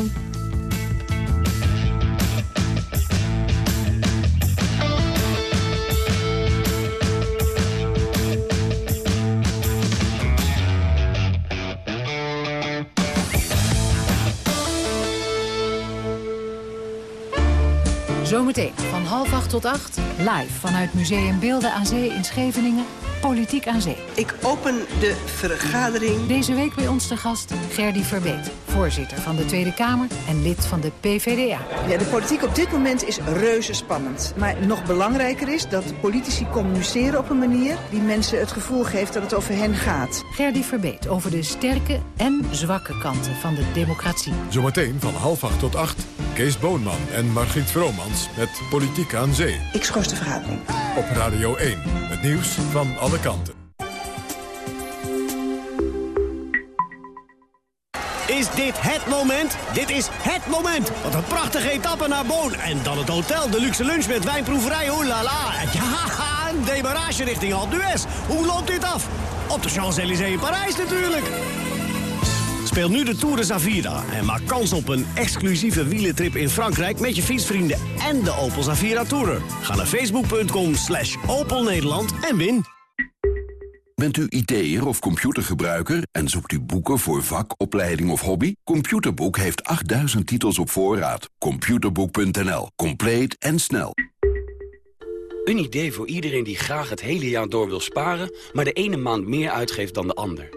Speaker 42: Zometeen van half acht tot acht, live vanuit Museum Beelden aan Zee in Scheveningen, Politiek aan Zee.
Speaker 31: Ik open de vergadering.
Speaker 42: Deze week bij ons te gast Gerdy Verbeet, voorzitter van de Tweede Kamer en lid van de PVDA.
Speaker 31: Ja, de politiek op dit moment is reuze spannend. Maar nog belangrijker is dat politici communiceren op een manier... die mensen het gevoel geeft dat het over hen gaat.
Speaker 42: Gerdy Verbeet over de sterke en zwakke kanten van de democratie.
Speaker 1: Zometeen van half acht tot acht. Kees Boonman en Margriet Vromans met Politiek aan Zee.
Speaker 31: Ik schors de vergadering.
Speaker 1: Op Radio 1. Het nieuws van alle kanten.
Speaker 30: Is dit het moment? Dit is het moment. Wat een prachtige etappe naar Boon. En dan het hotel, de luxe lunch met wijnproeverij. Oeh la la. Ja, een demarage richting Alpe d'Huez. Hoe loopt dit af? Op de Champs-Élysées in Parijs natuurlijk. Speel nu de Tour de Zavira en maak kans op een exclusieve wielentrip in Frankrijk... met je fietsvrienden en de Opel Zavira Tourer. Ga naar facebook.com slash Opel Nederland en win.
Speaker 43: Bent u IT'er of computergebruiker en zoekt u boeken voor vak, opleiding of hobby? Computerboek heeft 8000 titels op voorraad. Computerboek.nl. Compleet en snel.
Speaker 29: Een idee voor iedereen die graag het hele jaar door wil sparen... maar de ene maand meer uitgeeft dan de ander.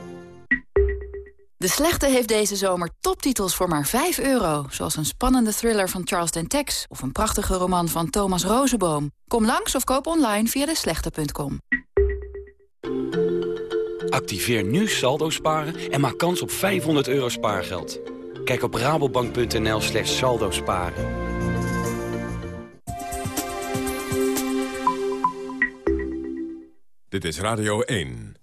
Speaker 15: De Slechte heeft deze zomer toptitels voor maar 5 euro. Zoals een spannende thriller van Charles Dentex... of een prachtige roman van Thomas Rozenboom. Kom langs of koop online via deslechte.com.
Speaker 29: Activeer nu saldo sparen en maak kans op 500 euro spaargeld. Kijk op rabobank.nl slash saldo sparen.
Speaker 31: Dit is Radio 1.